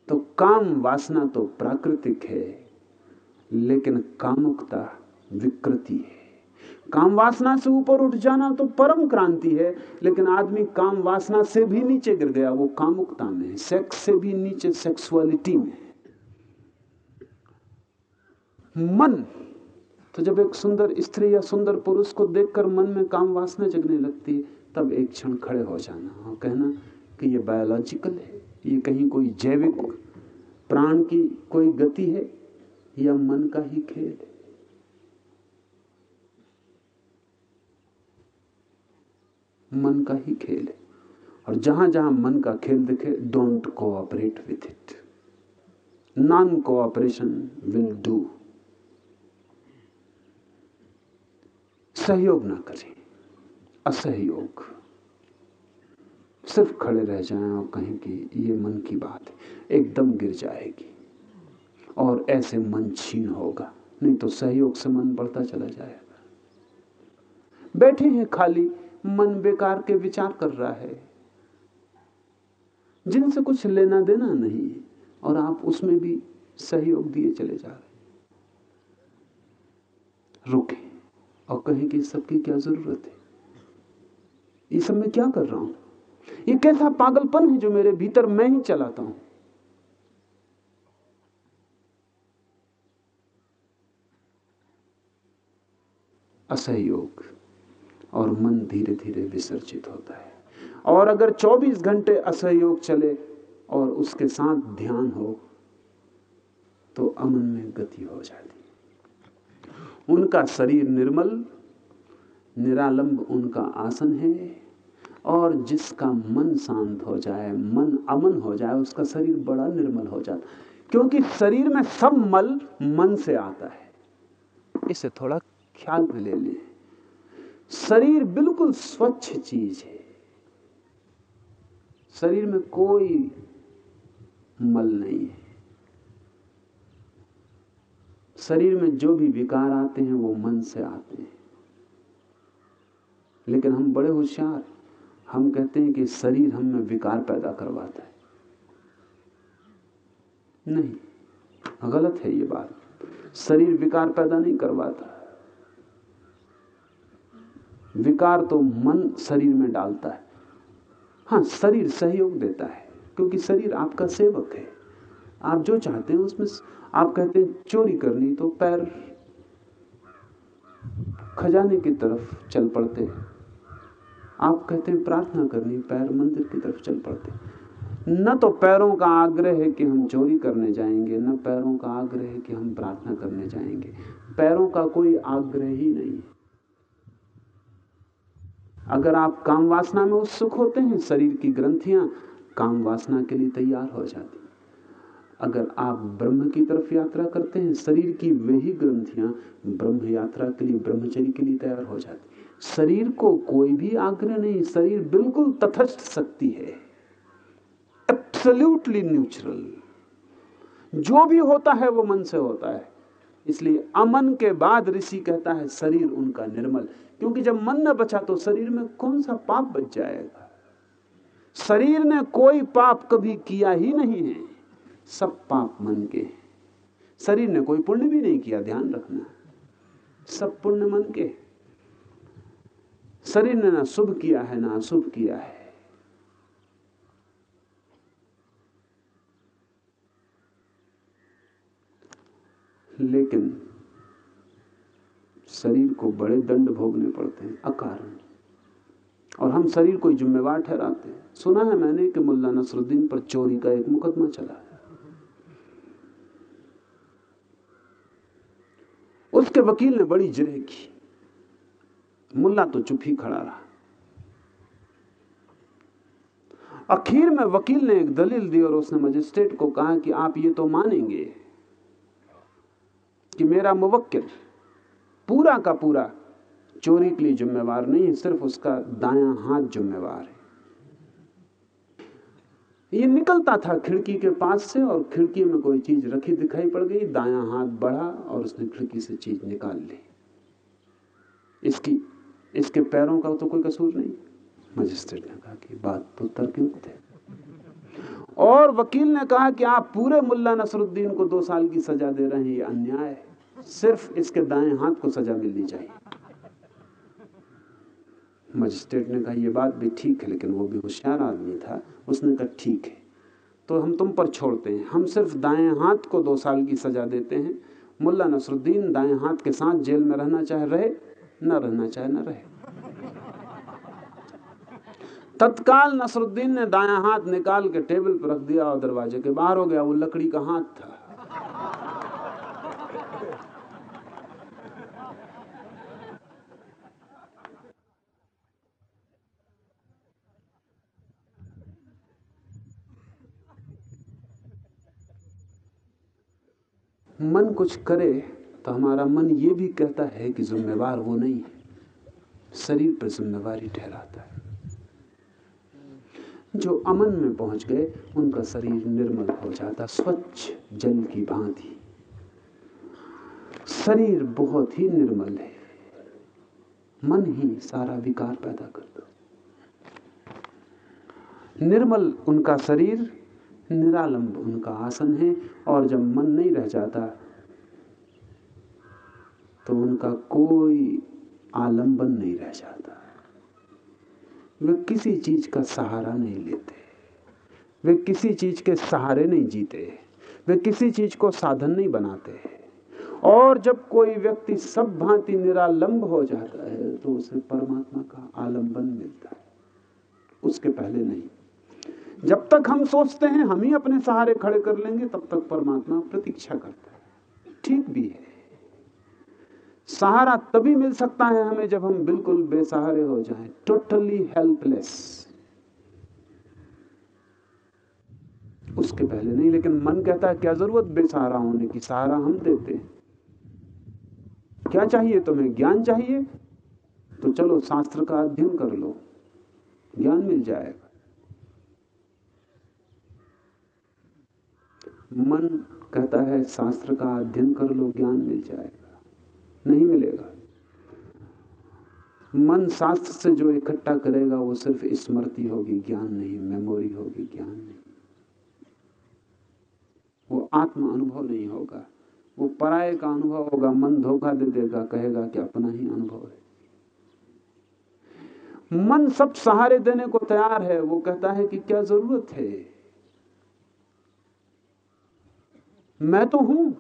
तो काम वासना तो प्राकृतिक है, लेकिन कामुकता विकृति है। काम वासना से ऊपर उठ जाना तो परम क्रांति है, लेकिन आदमी काम वासना से भी नीचे गिर गया, वो कामुकता में सेक्स से भी नीचे सेक्सुअलिटी में मन तो जब एक सुंदर स्त्री या सुंदर पुरुष को देखकर मन में काम वासना जगने लगती, तब एक क्षण खड़े हो जाना और कहना कि ये बायोलॉजिकल है, ये कहीं कोई जैविक प्राण की कोई गति है, या मन का ही खेल है। मन का ही खेल है। और जहाँ जहाँ मन का खेल दिखे don't cooperate with it non cooperation will do सहयोग ना करें। असहयोग। सिर्फ़ खड़े रह जाएँ और कहें कि ये मन की बात है। एकदम गिर जाएगी। और ऐसे मन छीन होगा। नहीं तो सहयोग से मन बढ़ता चला जाएगा। बैठे हैं खाली। मन बेकार के विचार कर रहा है। जिनसे कुछ लेना देना नहीं और आप उसमें भी सहयोग दिए चले जा रहे रुके और कहें कि सबकी क्या ज़रूरत है? ये सब मैं क्या कर रहा हूँ? ये कैसा पागलपन है जो मेरे भीतर मैं ही चलाता हूँ? असहयोग। और मन धीरे धीरे विसर्जित होता है। और अगर 24 घंटे असहयोग चले और उसके साथ ध्यान हो तो अमन में गति हो जाती। उनका शरीर निर्मल, निरालंब उनका आसन है और जिसका मन शांत हो जाए, मन अमन हो जाए, उसका शरीर बड़ा निर्मल हो जाता। क्योंकि शरीर में सब मल मन से आता है। इसे थोड़ा ख्याल में ले लें। शरीर बिल्कुल स्वच्छ चीज़ है। शरीर में कोई मल नहीं है। शरीर में जो भी विकार आते हैं, वो मन से आते हैं। लेकिन हम बड़े होशियार हम कहते हैं कि शरीर हम में विकार पैदा करवाता है। नहीं, गलत है ये बात। शरीर विकार पैदा नहीं करवाता। विकार तो मन शरीर में डालता है। हाँ शरीर सहयोग देता है, क्योंकि शरीर आपका सेवक है। आप जो चाहते हैं उसमें आप कहते हैं, चोरी करनी तो पैर खजाने की तरफ़ चल पड़ते हैं। आप कहते हैं, प्रार्थना करनी पैर मंदिर की तरफ़ चल पड़ते न तो पैरों का आग्रह है कि हम चोरी करने जाएँगे, न पैरों का आग्रह है कि हम प्रार्थना करने जाएँगे। पैरों का कोई आग्रह ही नहीं है। अगर आप काम वासना में उत्सुक होते हैं, शरीर की ग्रंथियाँ काम वासना के लिए तैयार हो जाती अगर आप ब्रह्म की तरफ़ यात्रा करते हैं, शरीर की वही ग्रंथियाँ ब्रह्म यात्रा के लिए, ब्रह्मचर्य के लिए तैयार हो जाती शरीर को कोई भी आग्रह नहीं, शरीर बिल्कुल तथस्थ शक्ति है। एब्सोल्यूटली न्यूट्रल जो भी होता है, वो मन से होता है। इसलिए अमन के बाद ऋषि कहता है, शरीर उनका निर्मल। क्योंकि जब मन न बचा तो शरीर में कौन सा पाप बच जाएगा? शरीर ने कोई पाप कभी किया ही नहीं है। सब पाप मन के शरीर ने कोई पुण्य भी नहीं किया, ध्यान रखना। सब पुण्य मन के शरीर ने ना शुभ किया है, ना अशुभ किया है। लेकिन शरीर को बड़े दंड भोगने पड़ते हैं, अकारण। और हम शरीर को जिम्मेवार ठहराते हैं। सुना है मैंने कि मुल्ला नसरुद्दीन पर चोरी का एक मुकदमा चला है। उसके वकील ने बड़ी जय की। मुल्ला तो चुप ही खड़ा रहा। आखिर में वकील ने एक दलील दी और उसने मजिस्ट्रेट को कहा कि आप ये तो मानेंगे। कि मेरा मुवक्किल पूरा का पूरा चोरी के लिए जिम्मेवार नहीं है, सिर्फ़ उसका दायां हाथ जिम्मेवार है। ये निकलता था खिड़की के पास से और खिड़की में कोई चीज़ रखी दिखाई पड़ गई, दायां हाथ बढ़ा और उसने खिड़की से चीज़ निकाल ली। इसकी, इसके पैरों का तो कोई कसूर नहीं। मजिस्ट्रेट ने कहा कि बात तो तर्कयुक्त है। और वकील ने कहा कि आप पूरे मुल्ला नसरुद्दीन को दो साल की सजा दे रहे हैं, ये अन्याय है। सिर्फ़ इसके दाएँ हाथ को सजा मिलनी चाहिए। मजिस्ट्रेट ने कहा यह बात भी ठीक है, लेकिन वो भी होशियार आदमी था। उसने कहा, ठीक है। तो हम तुम पर छोड़ते हैं। हम सिर्फ़ दाएँ हाथ को दो साल की सजा देते हैं। मुल्ला नसरुद्दीन दाएँ हाथ के साथ जेल में रहना चाहे, रहे, न रहना चाहे, न रहे। तत्काल नसरुद्दीन ने दाया हाथ निकाल के टेबल पर रख दिया और दरवाजे के बाहर हो गया। वो लकड़ी का हाथ था। मन कुछ करे तो हमारा मन ये भी कहता है कि जिम्मेवार वो नहीं है। शरीर पर जिम्मेवारी ठहराता है। जो अमन में पहुँच गए, उनका शरीर निर्मल हो जाता, स्वच्छ जल की भांति। शरीर बहुत ही निर्मल है। मन ही सारा विकार पैदा करता। निर्मल उनका शरीर निरालंब उनका आसन है और जब मन नहीं रह जाता तो उनका कोई आलंबन नहीं रह जाता। वे किसी चीज़ का सहारा नहीं लेते। वे किसी चीज़ के सहारे नहीं जीते। वे किसी चीज़ को साधन नहीं बनाते। और जब कोई व्यक्ति सब भांति निरालंब हो जाता है तो उसे परमात्मा का आलंबन मिलता है। उसके पहले नहीं। जब तक हम सोचते हैं हम ही अपने सहारे खड़े कर लेंगे तब तक परमात्मा प्रतीक्षा करता है। ठीक भी है। सहारा तभी मिल सकता है हमें जब हम बिल्कुल बेसहारे हो जाएँ, टोटली हेल्पलेस उसके पहले नहीं लेकिन मन कहता है क्या ज़रूरत बेसहारा होने की? सहारा हम देते हैं। क्या चाहिए तुम्हें? ज्ञान चाहिए? तो चलो शास्त्र का अध्ययन कर लो। ज्ञान मिल जाएगा। मन कहता है, शास्त्र का अध्ययन कर लो, ज्ञान मिल जाएगा। नहीं मिलेगा। मन शास्त्र से जो इकट्ठा करेगा, वो सिर्फ़ स्मृति होगी, ज्ञान नहीं, मेमोरी होगी, ज्ञान नहीं। वो आत्म अनुभव नहीं होगा। वो पराये का अनुभव होगा, मन धोखा दे देगा, कहेगा कि अपना ही अनुभव है। मन सब सहारे देने को तैयार है। वो कहता है कि क्या ज़रूरत है? मैं तो हूँ,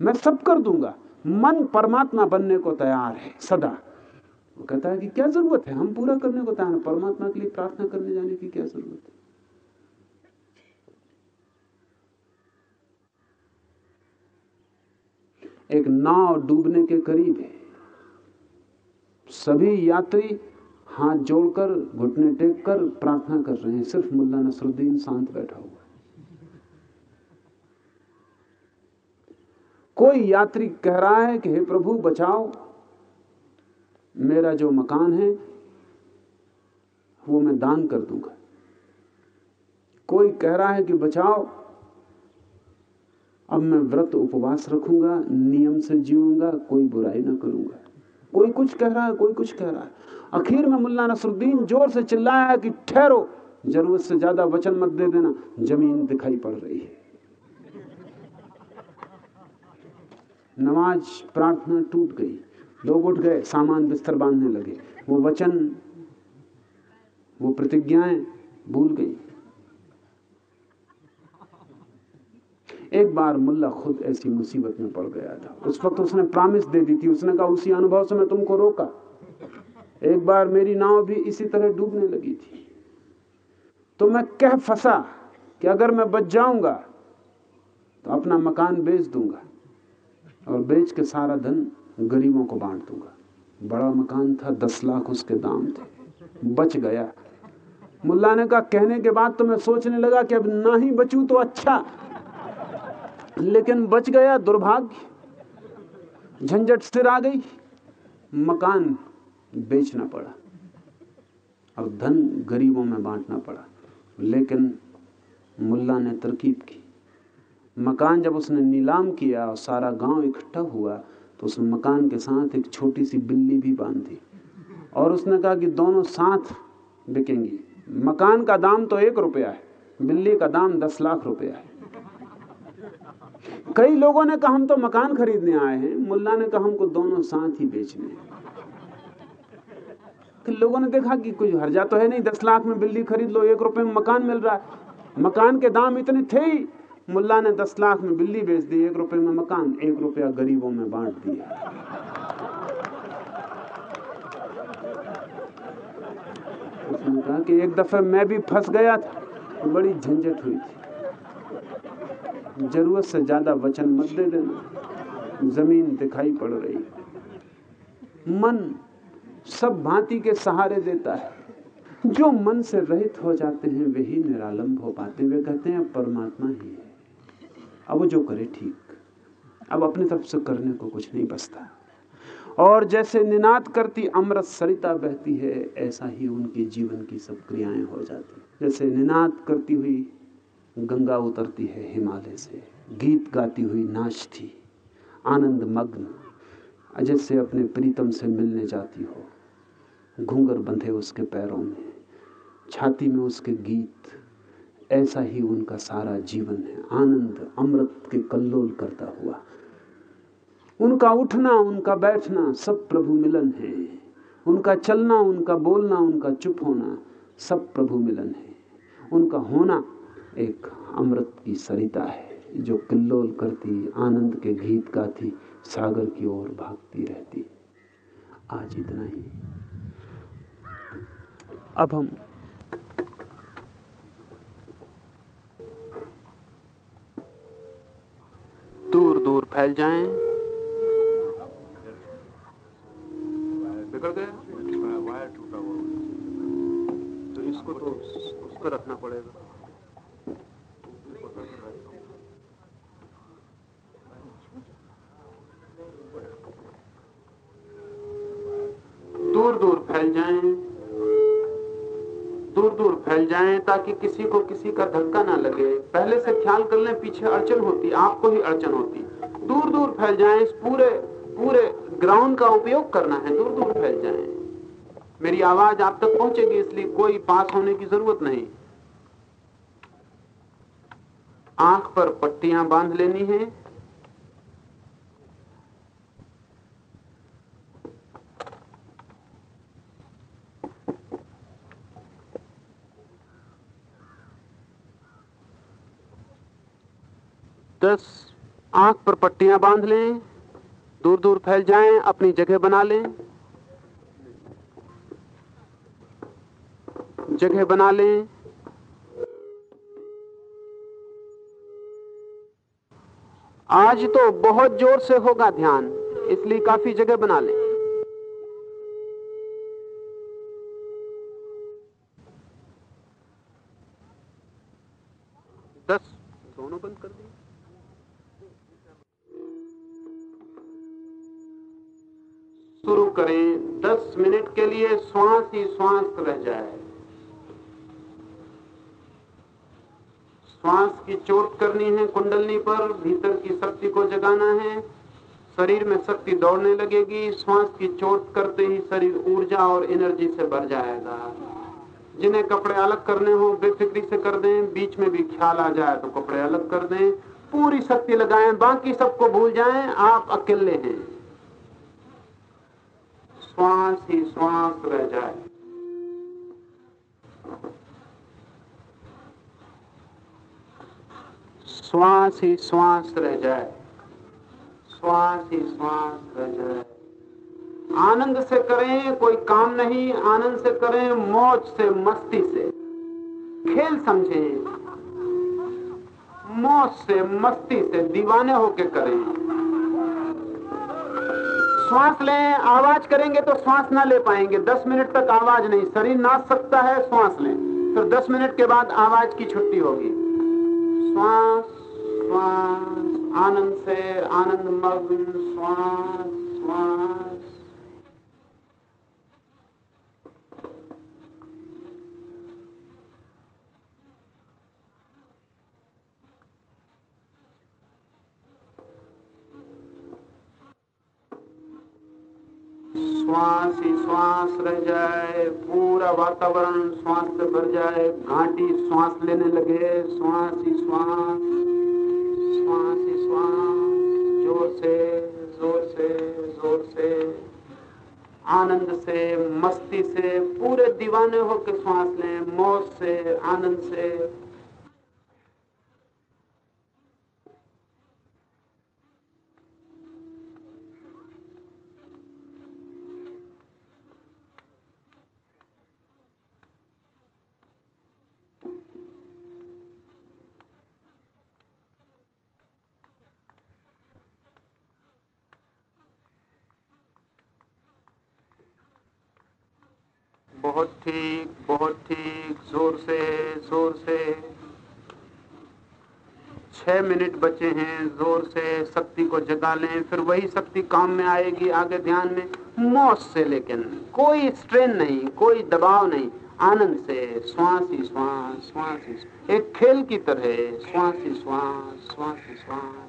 मैं सब कर दूँगा। मन परमात्मा बनने को तैयार है, सदा। वो कहता है कि क्या ज़रूरत है? हम पूरा करने को तैयार परमात्मा के लिए प्रार्थना करने जाने की क्या ज़रूरत है? एक नाव डूबने के करीब है। सभी यात्री हाथ जोड़कर, घुटने टेक कर प्रार्थना कर रहे हैं। सिर्फ़ मुल्ला नसरुद्दीन शांत बैठा हुआ कोई यात्री कह रहा है कि हे प्रभु, बचाओ। मेरा जो मकान है, वो मैं दान कर दूँगा। कोई कह रहा है कि बचाओ, अब मैं व्रत उपवास रखूँगा, नियम से जीऊँगा, कोई बुराई ना करूँगा। कोई कुछ कह रहा है, कोई कुछ कह रहा है। आखिर में मुल्ला नसरुद्दीन ज़ोर से चिल्लाया कि ठहरो, ज़रूरत से ज़्यादा वचन मत दे देना, ज़मीन दिखाई पड़ रही है। नमाज़, प्रार्थना टूट गई। लोग उठ गए, सामान बिस्तर बांधने लगे। वो वचन, वो प्रतिज्ञाएँ भूल गई। एक बार मुल्ला खुद ऐसी मुसीबत में पड़ गया था। उस वक्त उसने प्रामिस दे दी थी। उसने कहा, उसी अनुभव से मैं तुमको रोका। एक बार मेरी नाव भी इसी तरह डूबने लगी थी। तो मैं कह फंसा कि अगर मैं बच जाऊँगा तो अपना मकान बेच दूँगा। और बेच के सारा धन गरीबों को बांट दूँगा। बड़ा मकान था, दस लाख उसके दाम थे। बच गया। मुल्ला ने कहा, कहने के बाद तो मैं सोचने लगा कि अब ना ही बचू तो अच्छा। लेकिन बच गया दुर्भाग्य। झंझट सिर आ गई। मकान बेचना पड़ा। और धन गरीबों में बांटना पड़ा। लेकिन मुल्ला ने तरकीब की। मकान जब उसने नीलाम किया और सारा गाँव इकट्ठा हुआ तो उस मकान के साथ एक छोटी सी बिल्ली भी बांधी। और उसने कहा कि दोनों साथ बिकेंगी। मकान का दाम तो एक रुपया है, बिल्ली का दाम दस लाख रुपया है। कई लोगों ने कहा, हम तो मकान खरीदने आए हैं। मुल्ला ने कहा, हमको दोनों साथ ही बेचने हैं। लोगों ने देखा कि कुछ हर्जा तो है नहीं, दस लाख में बिल्ली खरीद लो, एक रुपए में मकान मिल रहा है। मकान के दाम इतने थे ही मुल्ला ने दस लाख में बिल्ली बेच दी, एक रुपए में मकान, एक रुपया गरीबों में बांट दिया। उसने कहा कि एक दफे मैं भी फंस गया था तो बड़ी झंझट हुई थी। ज़रूरत से ज़्यादा वचन मत दे देना, ज़मीन दिखाई पड़ रही मन सब भांति के सहारे देता है। जो मन से रहित हो जाते हैं वही निरालंब हो पाते हैं। वे कहते हैं, परमात्मा ही है। अब वो जो करे ठीक। अब अपने तरफ़ से करने को कुछ नहीं बचता। और जैसे निनाद करती, अमृत सरिता बहती है, ऐसा ही उनके जीवन की सब क्रियाएँ हो जाती। जैसे निनाद करती हुई गंगा उतरती है हिमालय से, गीत गाती हुई नाचती, आनंद मग्न, जैसे अपने प्रीतम से मिलने जाती हो। घूंगर बंधे उसके पैरों में, छाती में उसके गीत ऐसा ही उनका सारा जीवन है। आनंद अमृत के कल्लोल करता हुआ। उनका उठना, उनका बैठना, सब प्रभु मिलन है। उनका चलना, उनका बोलना, उनका चुप होना, सब प्रभु मिलन है। उनका होना एक अमृत की सरिता है, जो किल्लोल करती, आनंद के गीत गाती, सागर की ओर भागती रहती। आज इतना ही। अब हम दूर दूर फैल जाएँ। बिगड़ गया वायर टूटा हुआ तो इसको तो उस पर रखना पड़ेगा। दूर दूर फैल जाएँ। दूर दूर फैल जाएँ ताकि किसी को किसी का धक्का ना लगे। पहले से ख्याल कर लें, पीछे अड़चन होती, आपको ही अड़चन होती। दूर दूर फैल जाएँ, इस पूरे पूरे ग्राउंड का उपयोग करना है। दूर दूर फैल जाएँ। मेरी आवाज़ आप तक पहुंचेगी, इसलिए कोई पास होने की ज़रूरत नहीं। आँख पर पट्टियाँ बाँध लेनी है दस आँख पर पट्टियाँ बाँध लें दूर दूर फैल जाएँ, अपनी जगह बना लें। जगह बना लें। आज तो बहुत ज़ोर से होगा ध्यान, इसलिए काफ़ी जगह बना लें दस दोनों बंद कर दें शुरू करें दस मिनट के लिए श्वास ही श्वास रह जाए। श्वास की चोट करनी है कुंडलनी पर, भीतर की शक्ति को जगाना है, शरीर में शक्ति दौड़ने लगेगी। श्वास की चोट करते ही शरीर ऊर्जा और एनर्जी से भर जाएगा। जिन्हें कपड़े अलग करने हो, बेफिक्री से कर दें, बीच में भी ख्याल आ जाए तो कपड़े अलग कर दें। पूरी शक्ति लगाएँ, बाकी सबको भूल जाएँ, आप अकेले हैं। श्वास ही श्वास रह जाए? श्वास ही श्वास रह जाए। श्वास ही श्वास रह जाए। आनंद से करें, कोई काम नहीं। आनंद से करें, मौज से, मस्ती से। खेल समझें। मौज से, मस्ती से, दीवाने होके करें। श्वास लें, आवाज़ करेंगे तो श्वास ना ले पाएँगे। दस मिनट तक आवाज़ नहीं। शरीर नाच सकता है, श्वास लें। फिर दस मिनट के बाद आवाज़ की छुट्टी होगी। श्वास श्वास, आनंद से आनंद मग्न। श्वास श्वास। श्वास ही श्वास रह जाए, पूरा वातावरण श्वास भर जाए, घाटी श्वास लेने लगे, श्वास ही श्वास श्वास ही श्वास, ज़ोर से ज़ोर से ज़ोर से, आनंद से, मस्ती से, पूरे दीवाने होकर श्वास लें, मौज से, आनंद से हैं, ज़ोर से शक्ति को जगा लें, फिर वही शक्ति काम में आएगी आगे ध्यान में। मौस से लेकिन कोई स्ट्रेन नहीं, कोई दबाव नहीं, आनंद से, श्वास ही श्वास श्वास ही एक खेल की तरह, श्वास ही श्वास श्वास ही श्वास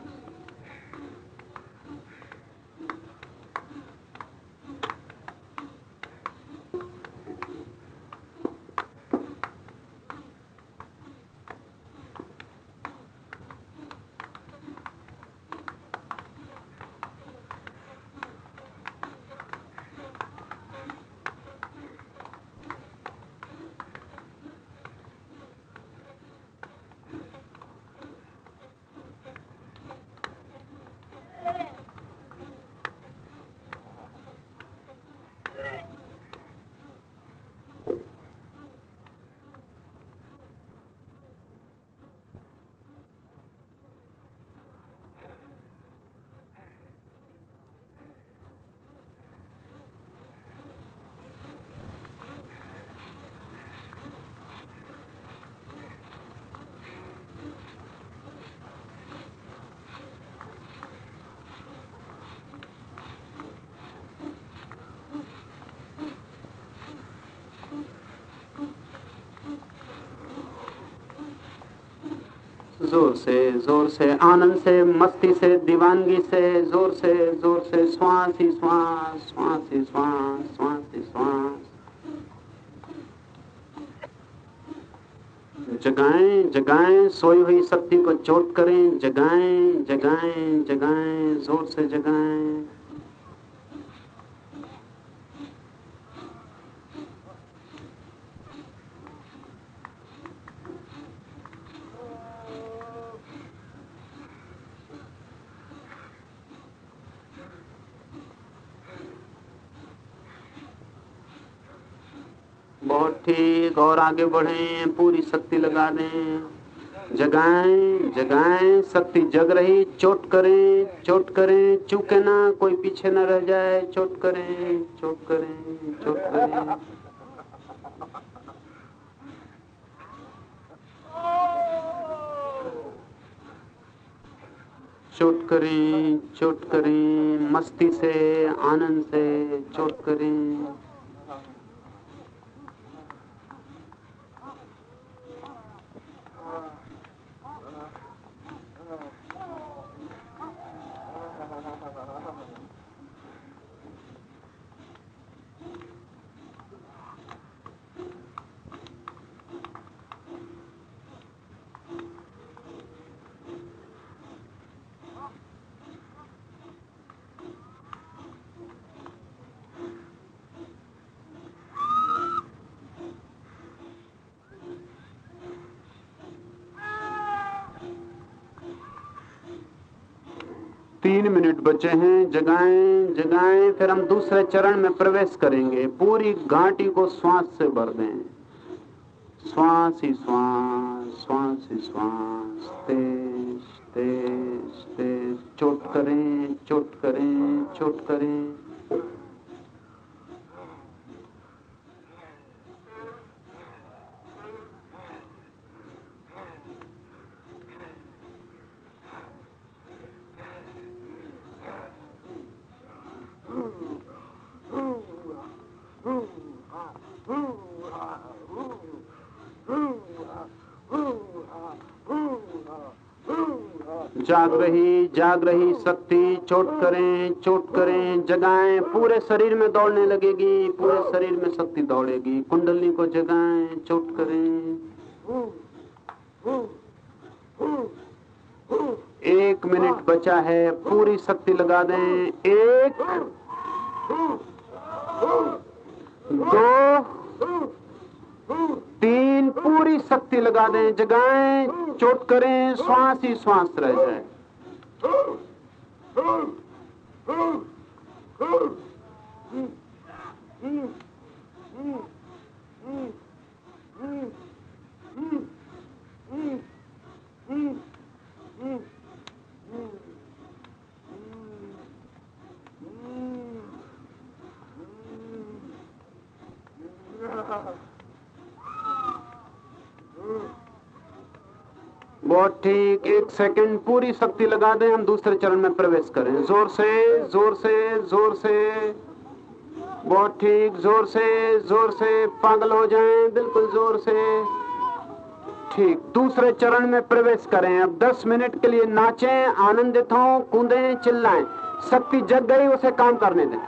ज़ोर से ज़ोर से आनंद से, मस्ती से, दीवानगी से, ज़ोर से ज़ोर से, श्वास ही श्वास श्वास ही श्वास श्वास ही श्वास। जगाएँ जगाएँ, सोई हुई शक्ति को चोट करें, जगाएँ जगाएँ जगाएँ, ज़ोर से जगाएँ बहुत ठीक और आगे बढ़े, पूरी शक्ति लगा दें। जगाएँ जगाएँ, शक्ति जग रही, चोट करें चोट करें, चूके ना कोई पीछे ना रह जाए, चोट करें चोट करें चोट करें। चोट करें चोट करें मस्ती से आनंद से चोट करें तीन मिनट बचे हैं। जगाएँ जगाएँ, फिर हम दूसरे चरण में प्रवेश करेंगे। पूरी घाटी को श्वास से भर दें। श्वास ही श्वास श्वास ही श्वास। तेज तेज तेज। चोट करें चोट करें चोट करें। जाग रही जाग रही, शक्ति चोट करें चोट करें, जगाएँ, पूरे शरीर में दौड़ने लगेगी, पूरे शरीर में शक्ति दौड़ेगी, कुंडली को जगाएँ चोट करें। एक मिनट बचा है, पूरी शक्ति लगा दें, एक। दो तीन पूरी शक्ति लगा दें जगाएँ चोट करें श्वास ही श्वास रह जाए। बहुत ठीक, एक सेकंड पूरी शक्ति लगा दें, हम दूसरे चरण में प्रवेश करें। ज़ोर से ज़ोर से ज़ोर से। बहुत ठीक, ज़ोर से ज़ोर से, पागल हो जाएँ, बिल्कुल ज़ोर से। ठीक, दूसरे चरण में प्रवेश करें। अब 10 मिनट के लिए नाचें, आनंदित हों, कूदें, चिल्लाएँ। शक्ति जग गई, उसे काम करने दें।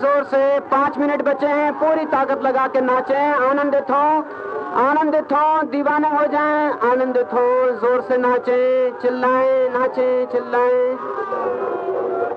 ज़ोर से पाँच मिनट बचे हैं, पूरी ताकत लगा के नाचे, आनंदित हो आनंदित हो, दीवाने हो जाए, आनंदित हो, ज़ोर से नाचे, चिल्लाए, नाचे, चिल्लाएँ।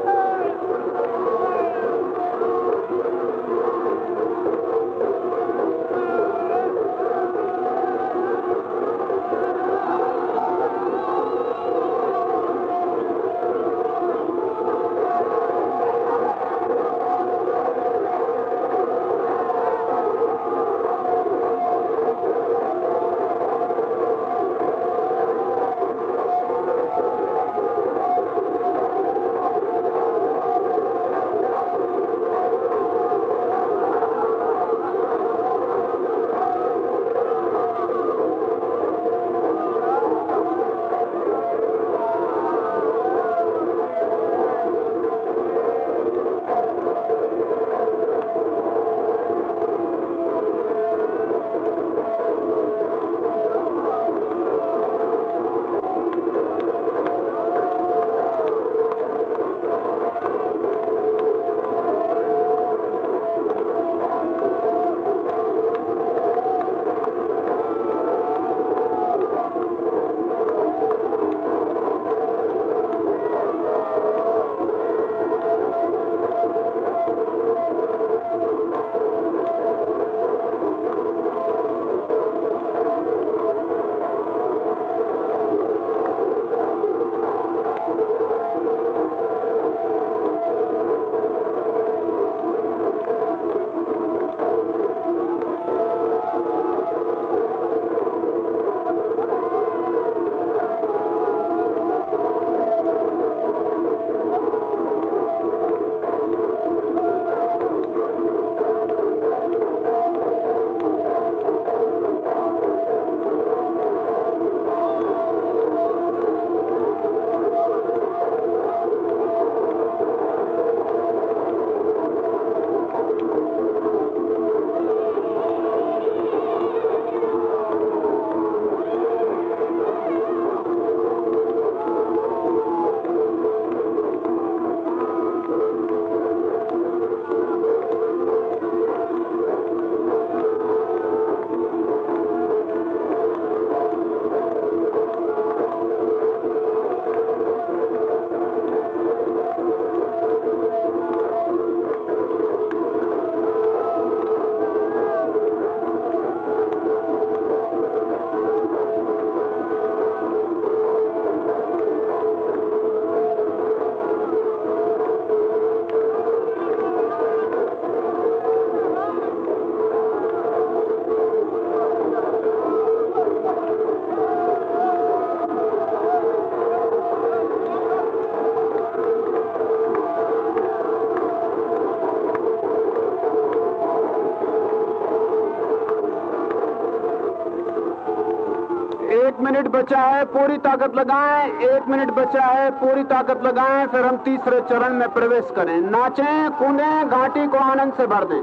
बचा है, पूरी ताकत लगाएँ। एक मिनट बचा है, पूरी ताकत लगाएँ। फिर हम तीसरे चरण में प्रवेश करें। नाचें, कूदें, घाटी को आनंद से भर दें।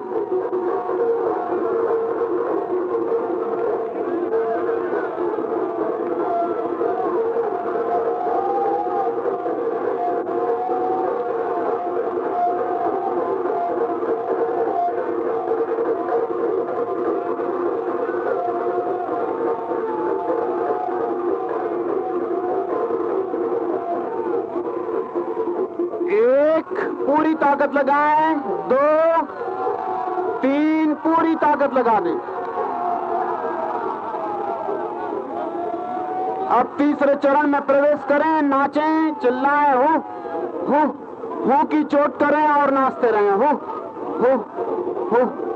ताकत लगाएँ। दो, तीन, पूरी ताकत लगा दें। अब तीसरे चरण में प्रवेश करें, नाचें, चिल्लाएँ, हो हो हो की चोट करें और नाचते रहें, हो हो हो।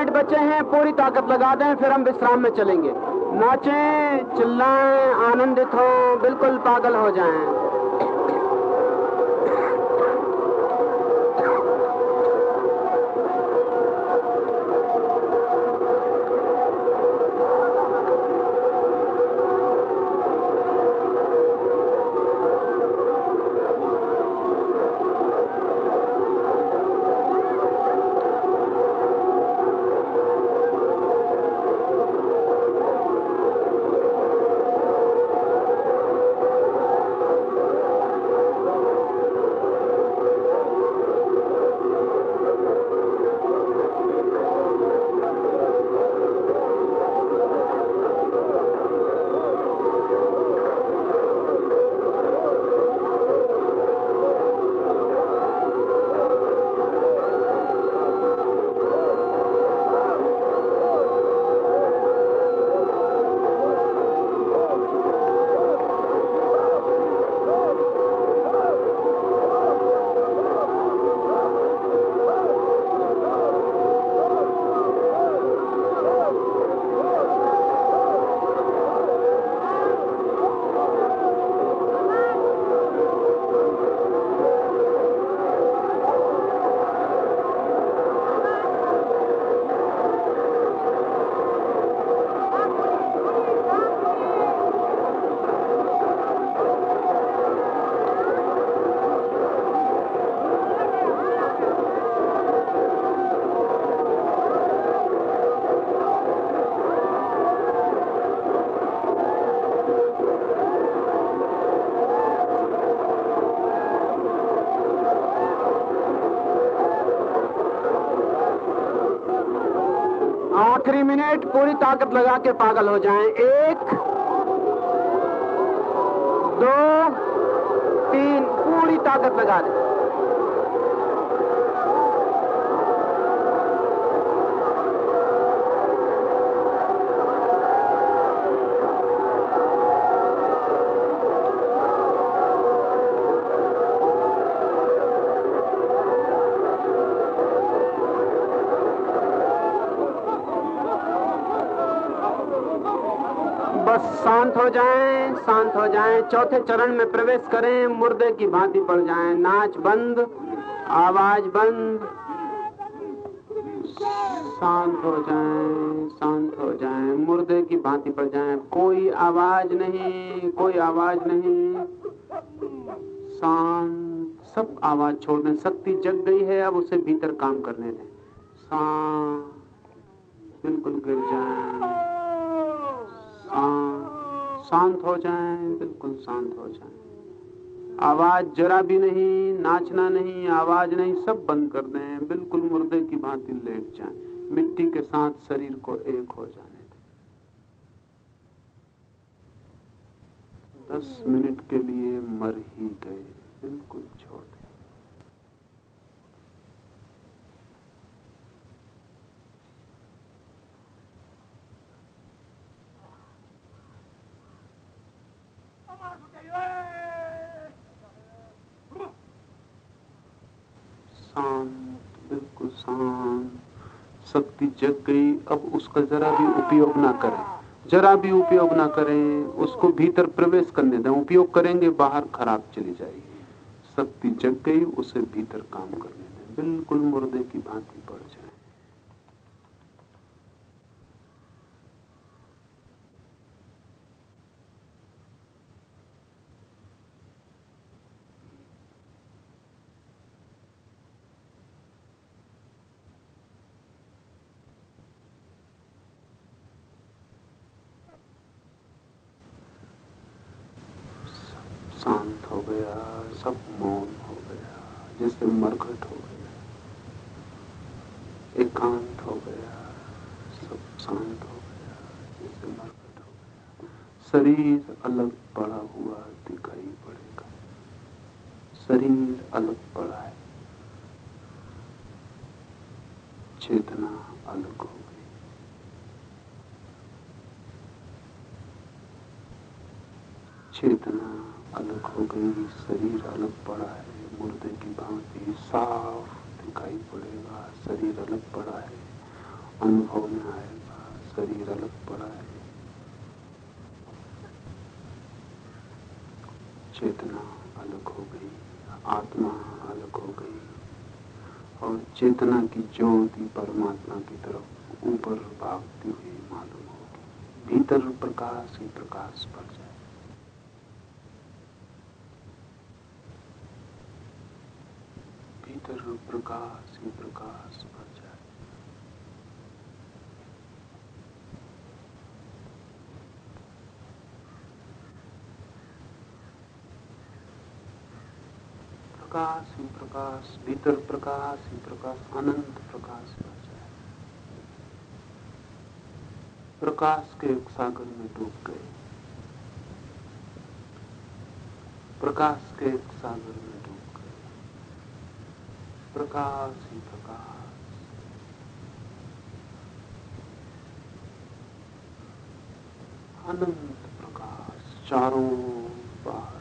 मिनट बचे हैं, पूरी ताकत लगा दें, फिर हम विश्राम में चलेंगे। नाचें, चिल्लाएँ, आनंदित हो, बिल्कुल पागल हो जाएँ। ताकत लगा के पागल हो जाएँ। एक दो तीन पूरी ताकत लगा दें। शांत हो जाएँ। चौथे चरण में प्रवेश करें। मुर्दे की भांति पड़ जाएँ। नाच बंद। आवाज़ बंद। शांत हो जाएँ। शांत हो जाएँ। मुर्दे की भांति पड़ जाएँ। कोई आवाज़ नहीं। कोई आवाज़ नहीं। शांत। सब आवाज़ छोड़ दें। शक्ति जग गई है। अब उसे भीतर काम करने दें। शांत। बिल्कुल गिर जाए। शांत। शांत हो जाएँ, बिल्कुल शांत हो जाएँ। आवाज़ जरा भी नहीं, नाचना नहीं, आवाज़ नहीं, सब बंद कर दें, बिल्कुल मुर्दे की भांति लेट जाएँ। मिट्टी के साथ शरीर को एक हो जाने दें। दस मिनट के लिए मर ही गए, बिल्कुल छोड़ दें शांत, बिल्कुल शांत। शक्ति जग गई, अब उसका जरा भी उपयोग ना करें। जरा भी उपयोग ना करें, उसको भीतर प्रवेश करने दें। उपयोग करेंगे, बाहर खराब चली जाएगी। शक्ति जग गई, उसे भीतर काम करने दें। बिल्कुल मुर्दे की भांति पड़ जाए शांत हो गया सब मौन हो गया जैसे मरघट हो गया एकांत हो गया सब शांत हो गया जैसे मरघट हो गया शरीर अलग पड़ा हुआ दिखाई पड़ेगा। शरीर अलग पड़ा है। चेतना अलग हो गई। चेतना अलग हो गई, शरीर अलग पड़ा है। मुर्दे की भांति साफ़ दिखाई पड़ेगा, शरीर अलग पड़ा है। अनुभव में आएगा, शरीर अलग पड़ा है चेतना अलग हो गई आत्मा अलग हो गई और चेतना की ज्योति परमात्मा की तरफ़ ऊपर भागती हुई मालूम होगी। भीतर प्रकाश ही प्रकाश पड़ जाए। भीतर प्रकाश ही प्रकाश भर जाए प्रकाश ही प्रकाश भीतर प्रकाश ही प्रकाश, अनंत प्रकाश जाए प्रकाश के सागर में डूब गए। प्रकाश के सागर में डूब गए। प्रकाश ही प्रकाश। अनंत प्रकाश, चारों बाहर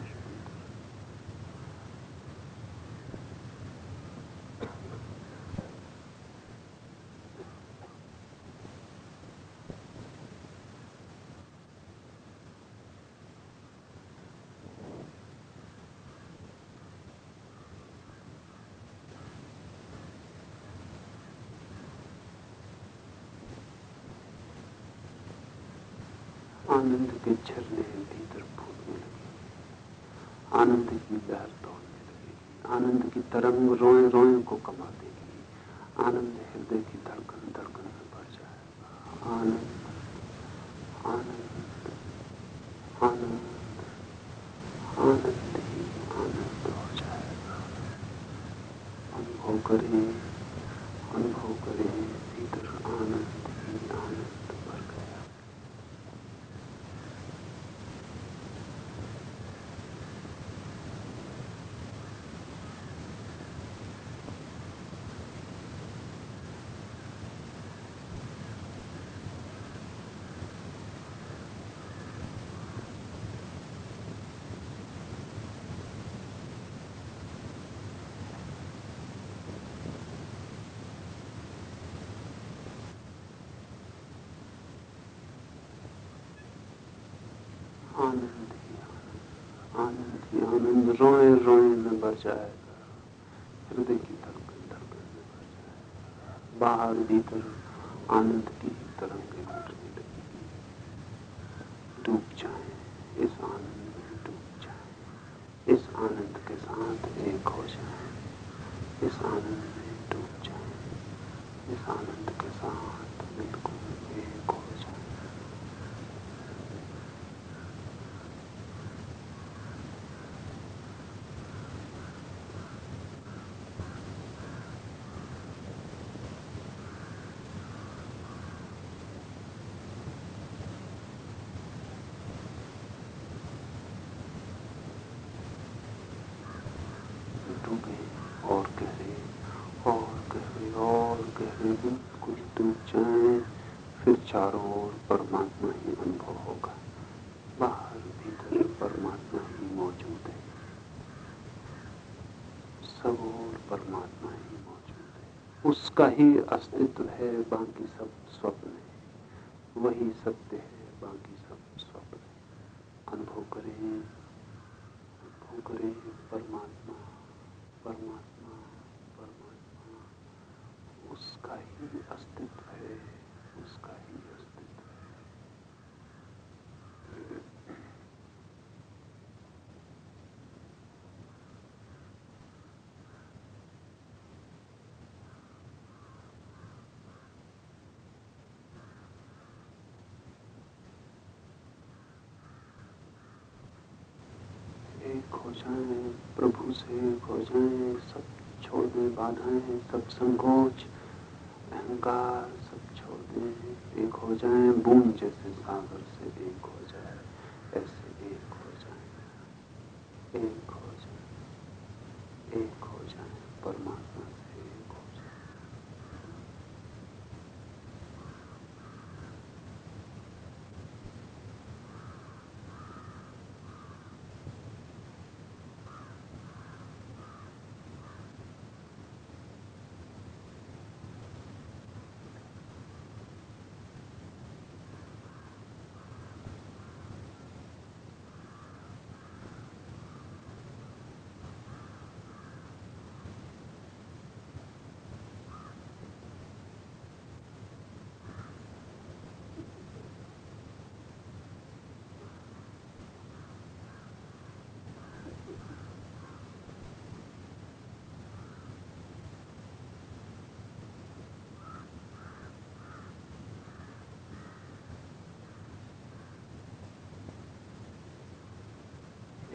आनंद के झरने भीतर फूटने लगे आनंद की लहर दौड़ने लगेगी आनंद की तरंग रोए रोए को कमा देगी आनंद हृदय की धड़कन धड़कन में बढ़ जाएगा आनंद आनंद आनंद ही आनंद हो जाएगा अनुभव करें अनुभव करें भीतर आनंद ही आनंद आनंद ही आनंद रोए रोए में भर जाएगा हृदय की धड़कन धड़कन में भर जाएगा बाहर भीतर आनंद की तरंगें उठने लगेगी डूब जाए इस आनंद में डूब जाए इस आनंद के साथ एक हो जाए इस आनंद में डूब जाए इस आनंद के साथ बिल्कुल एक हो चारों ओर परमात्मा ही अनुभव होगा। बाहर भीतर परमात्मा ही मौजूद है। सब और परमात्मा ही मौजूद है। उसका ही अस्तित्व है, बाकी सब स्वप्न है। वही सत्य है बाकी सब स्वप्न है अनुभव करें अनुभव करें परमात्मा परमात्मा परमात्मा उसका ही अस्तित्व है उसका ही अस्तित्व एक हो जाए प्रभु से है हो सब छोड़ दें बाधाएँ सब संकोच, अहंकार एक हो जाए, बूंद जैसे सागर से एक हो जाए, ऐसे एक हो जाए एक हो जाए एक हो जाए परमात्मा से एक हो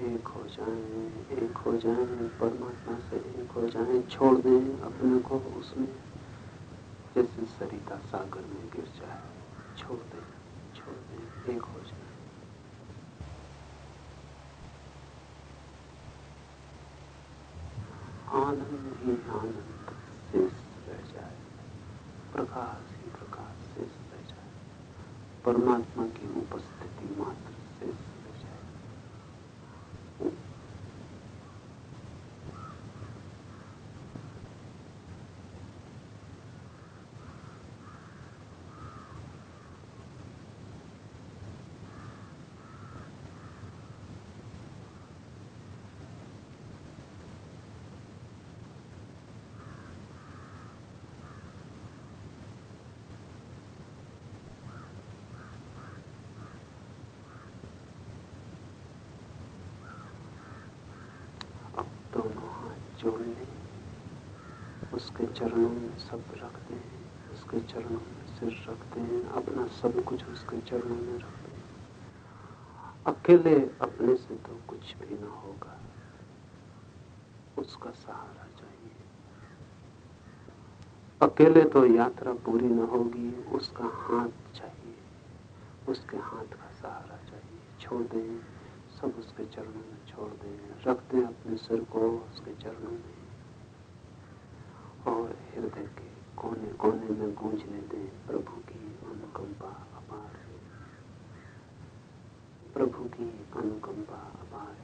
जाए एक हो जाएँ, एक हो जाएँ, परमात्मा से एक हो जाएँ, छोड़ दें अपने को, उसमें जैसे सरिता सागर में गिर जाए, छोड़ दें छोड़ दें, एक हो जाए। आनंद ही आनंद शेष रह जाए, प्रकाश ही प्रकाश शेष रह जाए, परमात्मा की उपस्थिति मात्र शेष उसके चरणों में सब रखते हैं, उसके चरणों में सिर रखते हैं, अपना सब कुछ उसके चरणों में रखते हैं। अकेले अपने से तो कुछ भी ना होगा। उसका सहारा चाहिए। अकेले तो यात्रा पूरी ना होगी, उसका हाथ चाहिए। उसके हाथ का सहारा चाहिए। छोड़ दें, सब उसके चरणों में छोड़ दें, रखते हैं अपने सिर को उसके चरणों में। हृदय के कोने कोने में गूंजने दें प्रभु की अनुकंपा अपार। प्रभु की अनुकंपा अपार।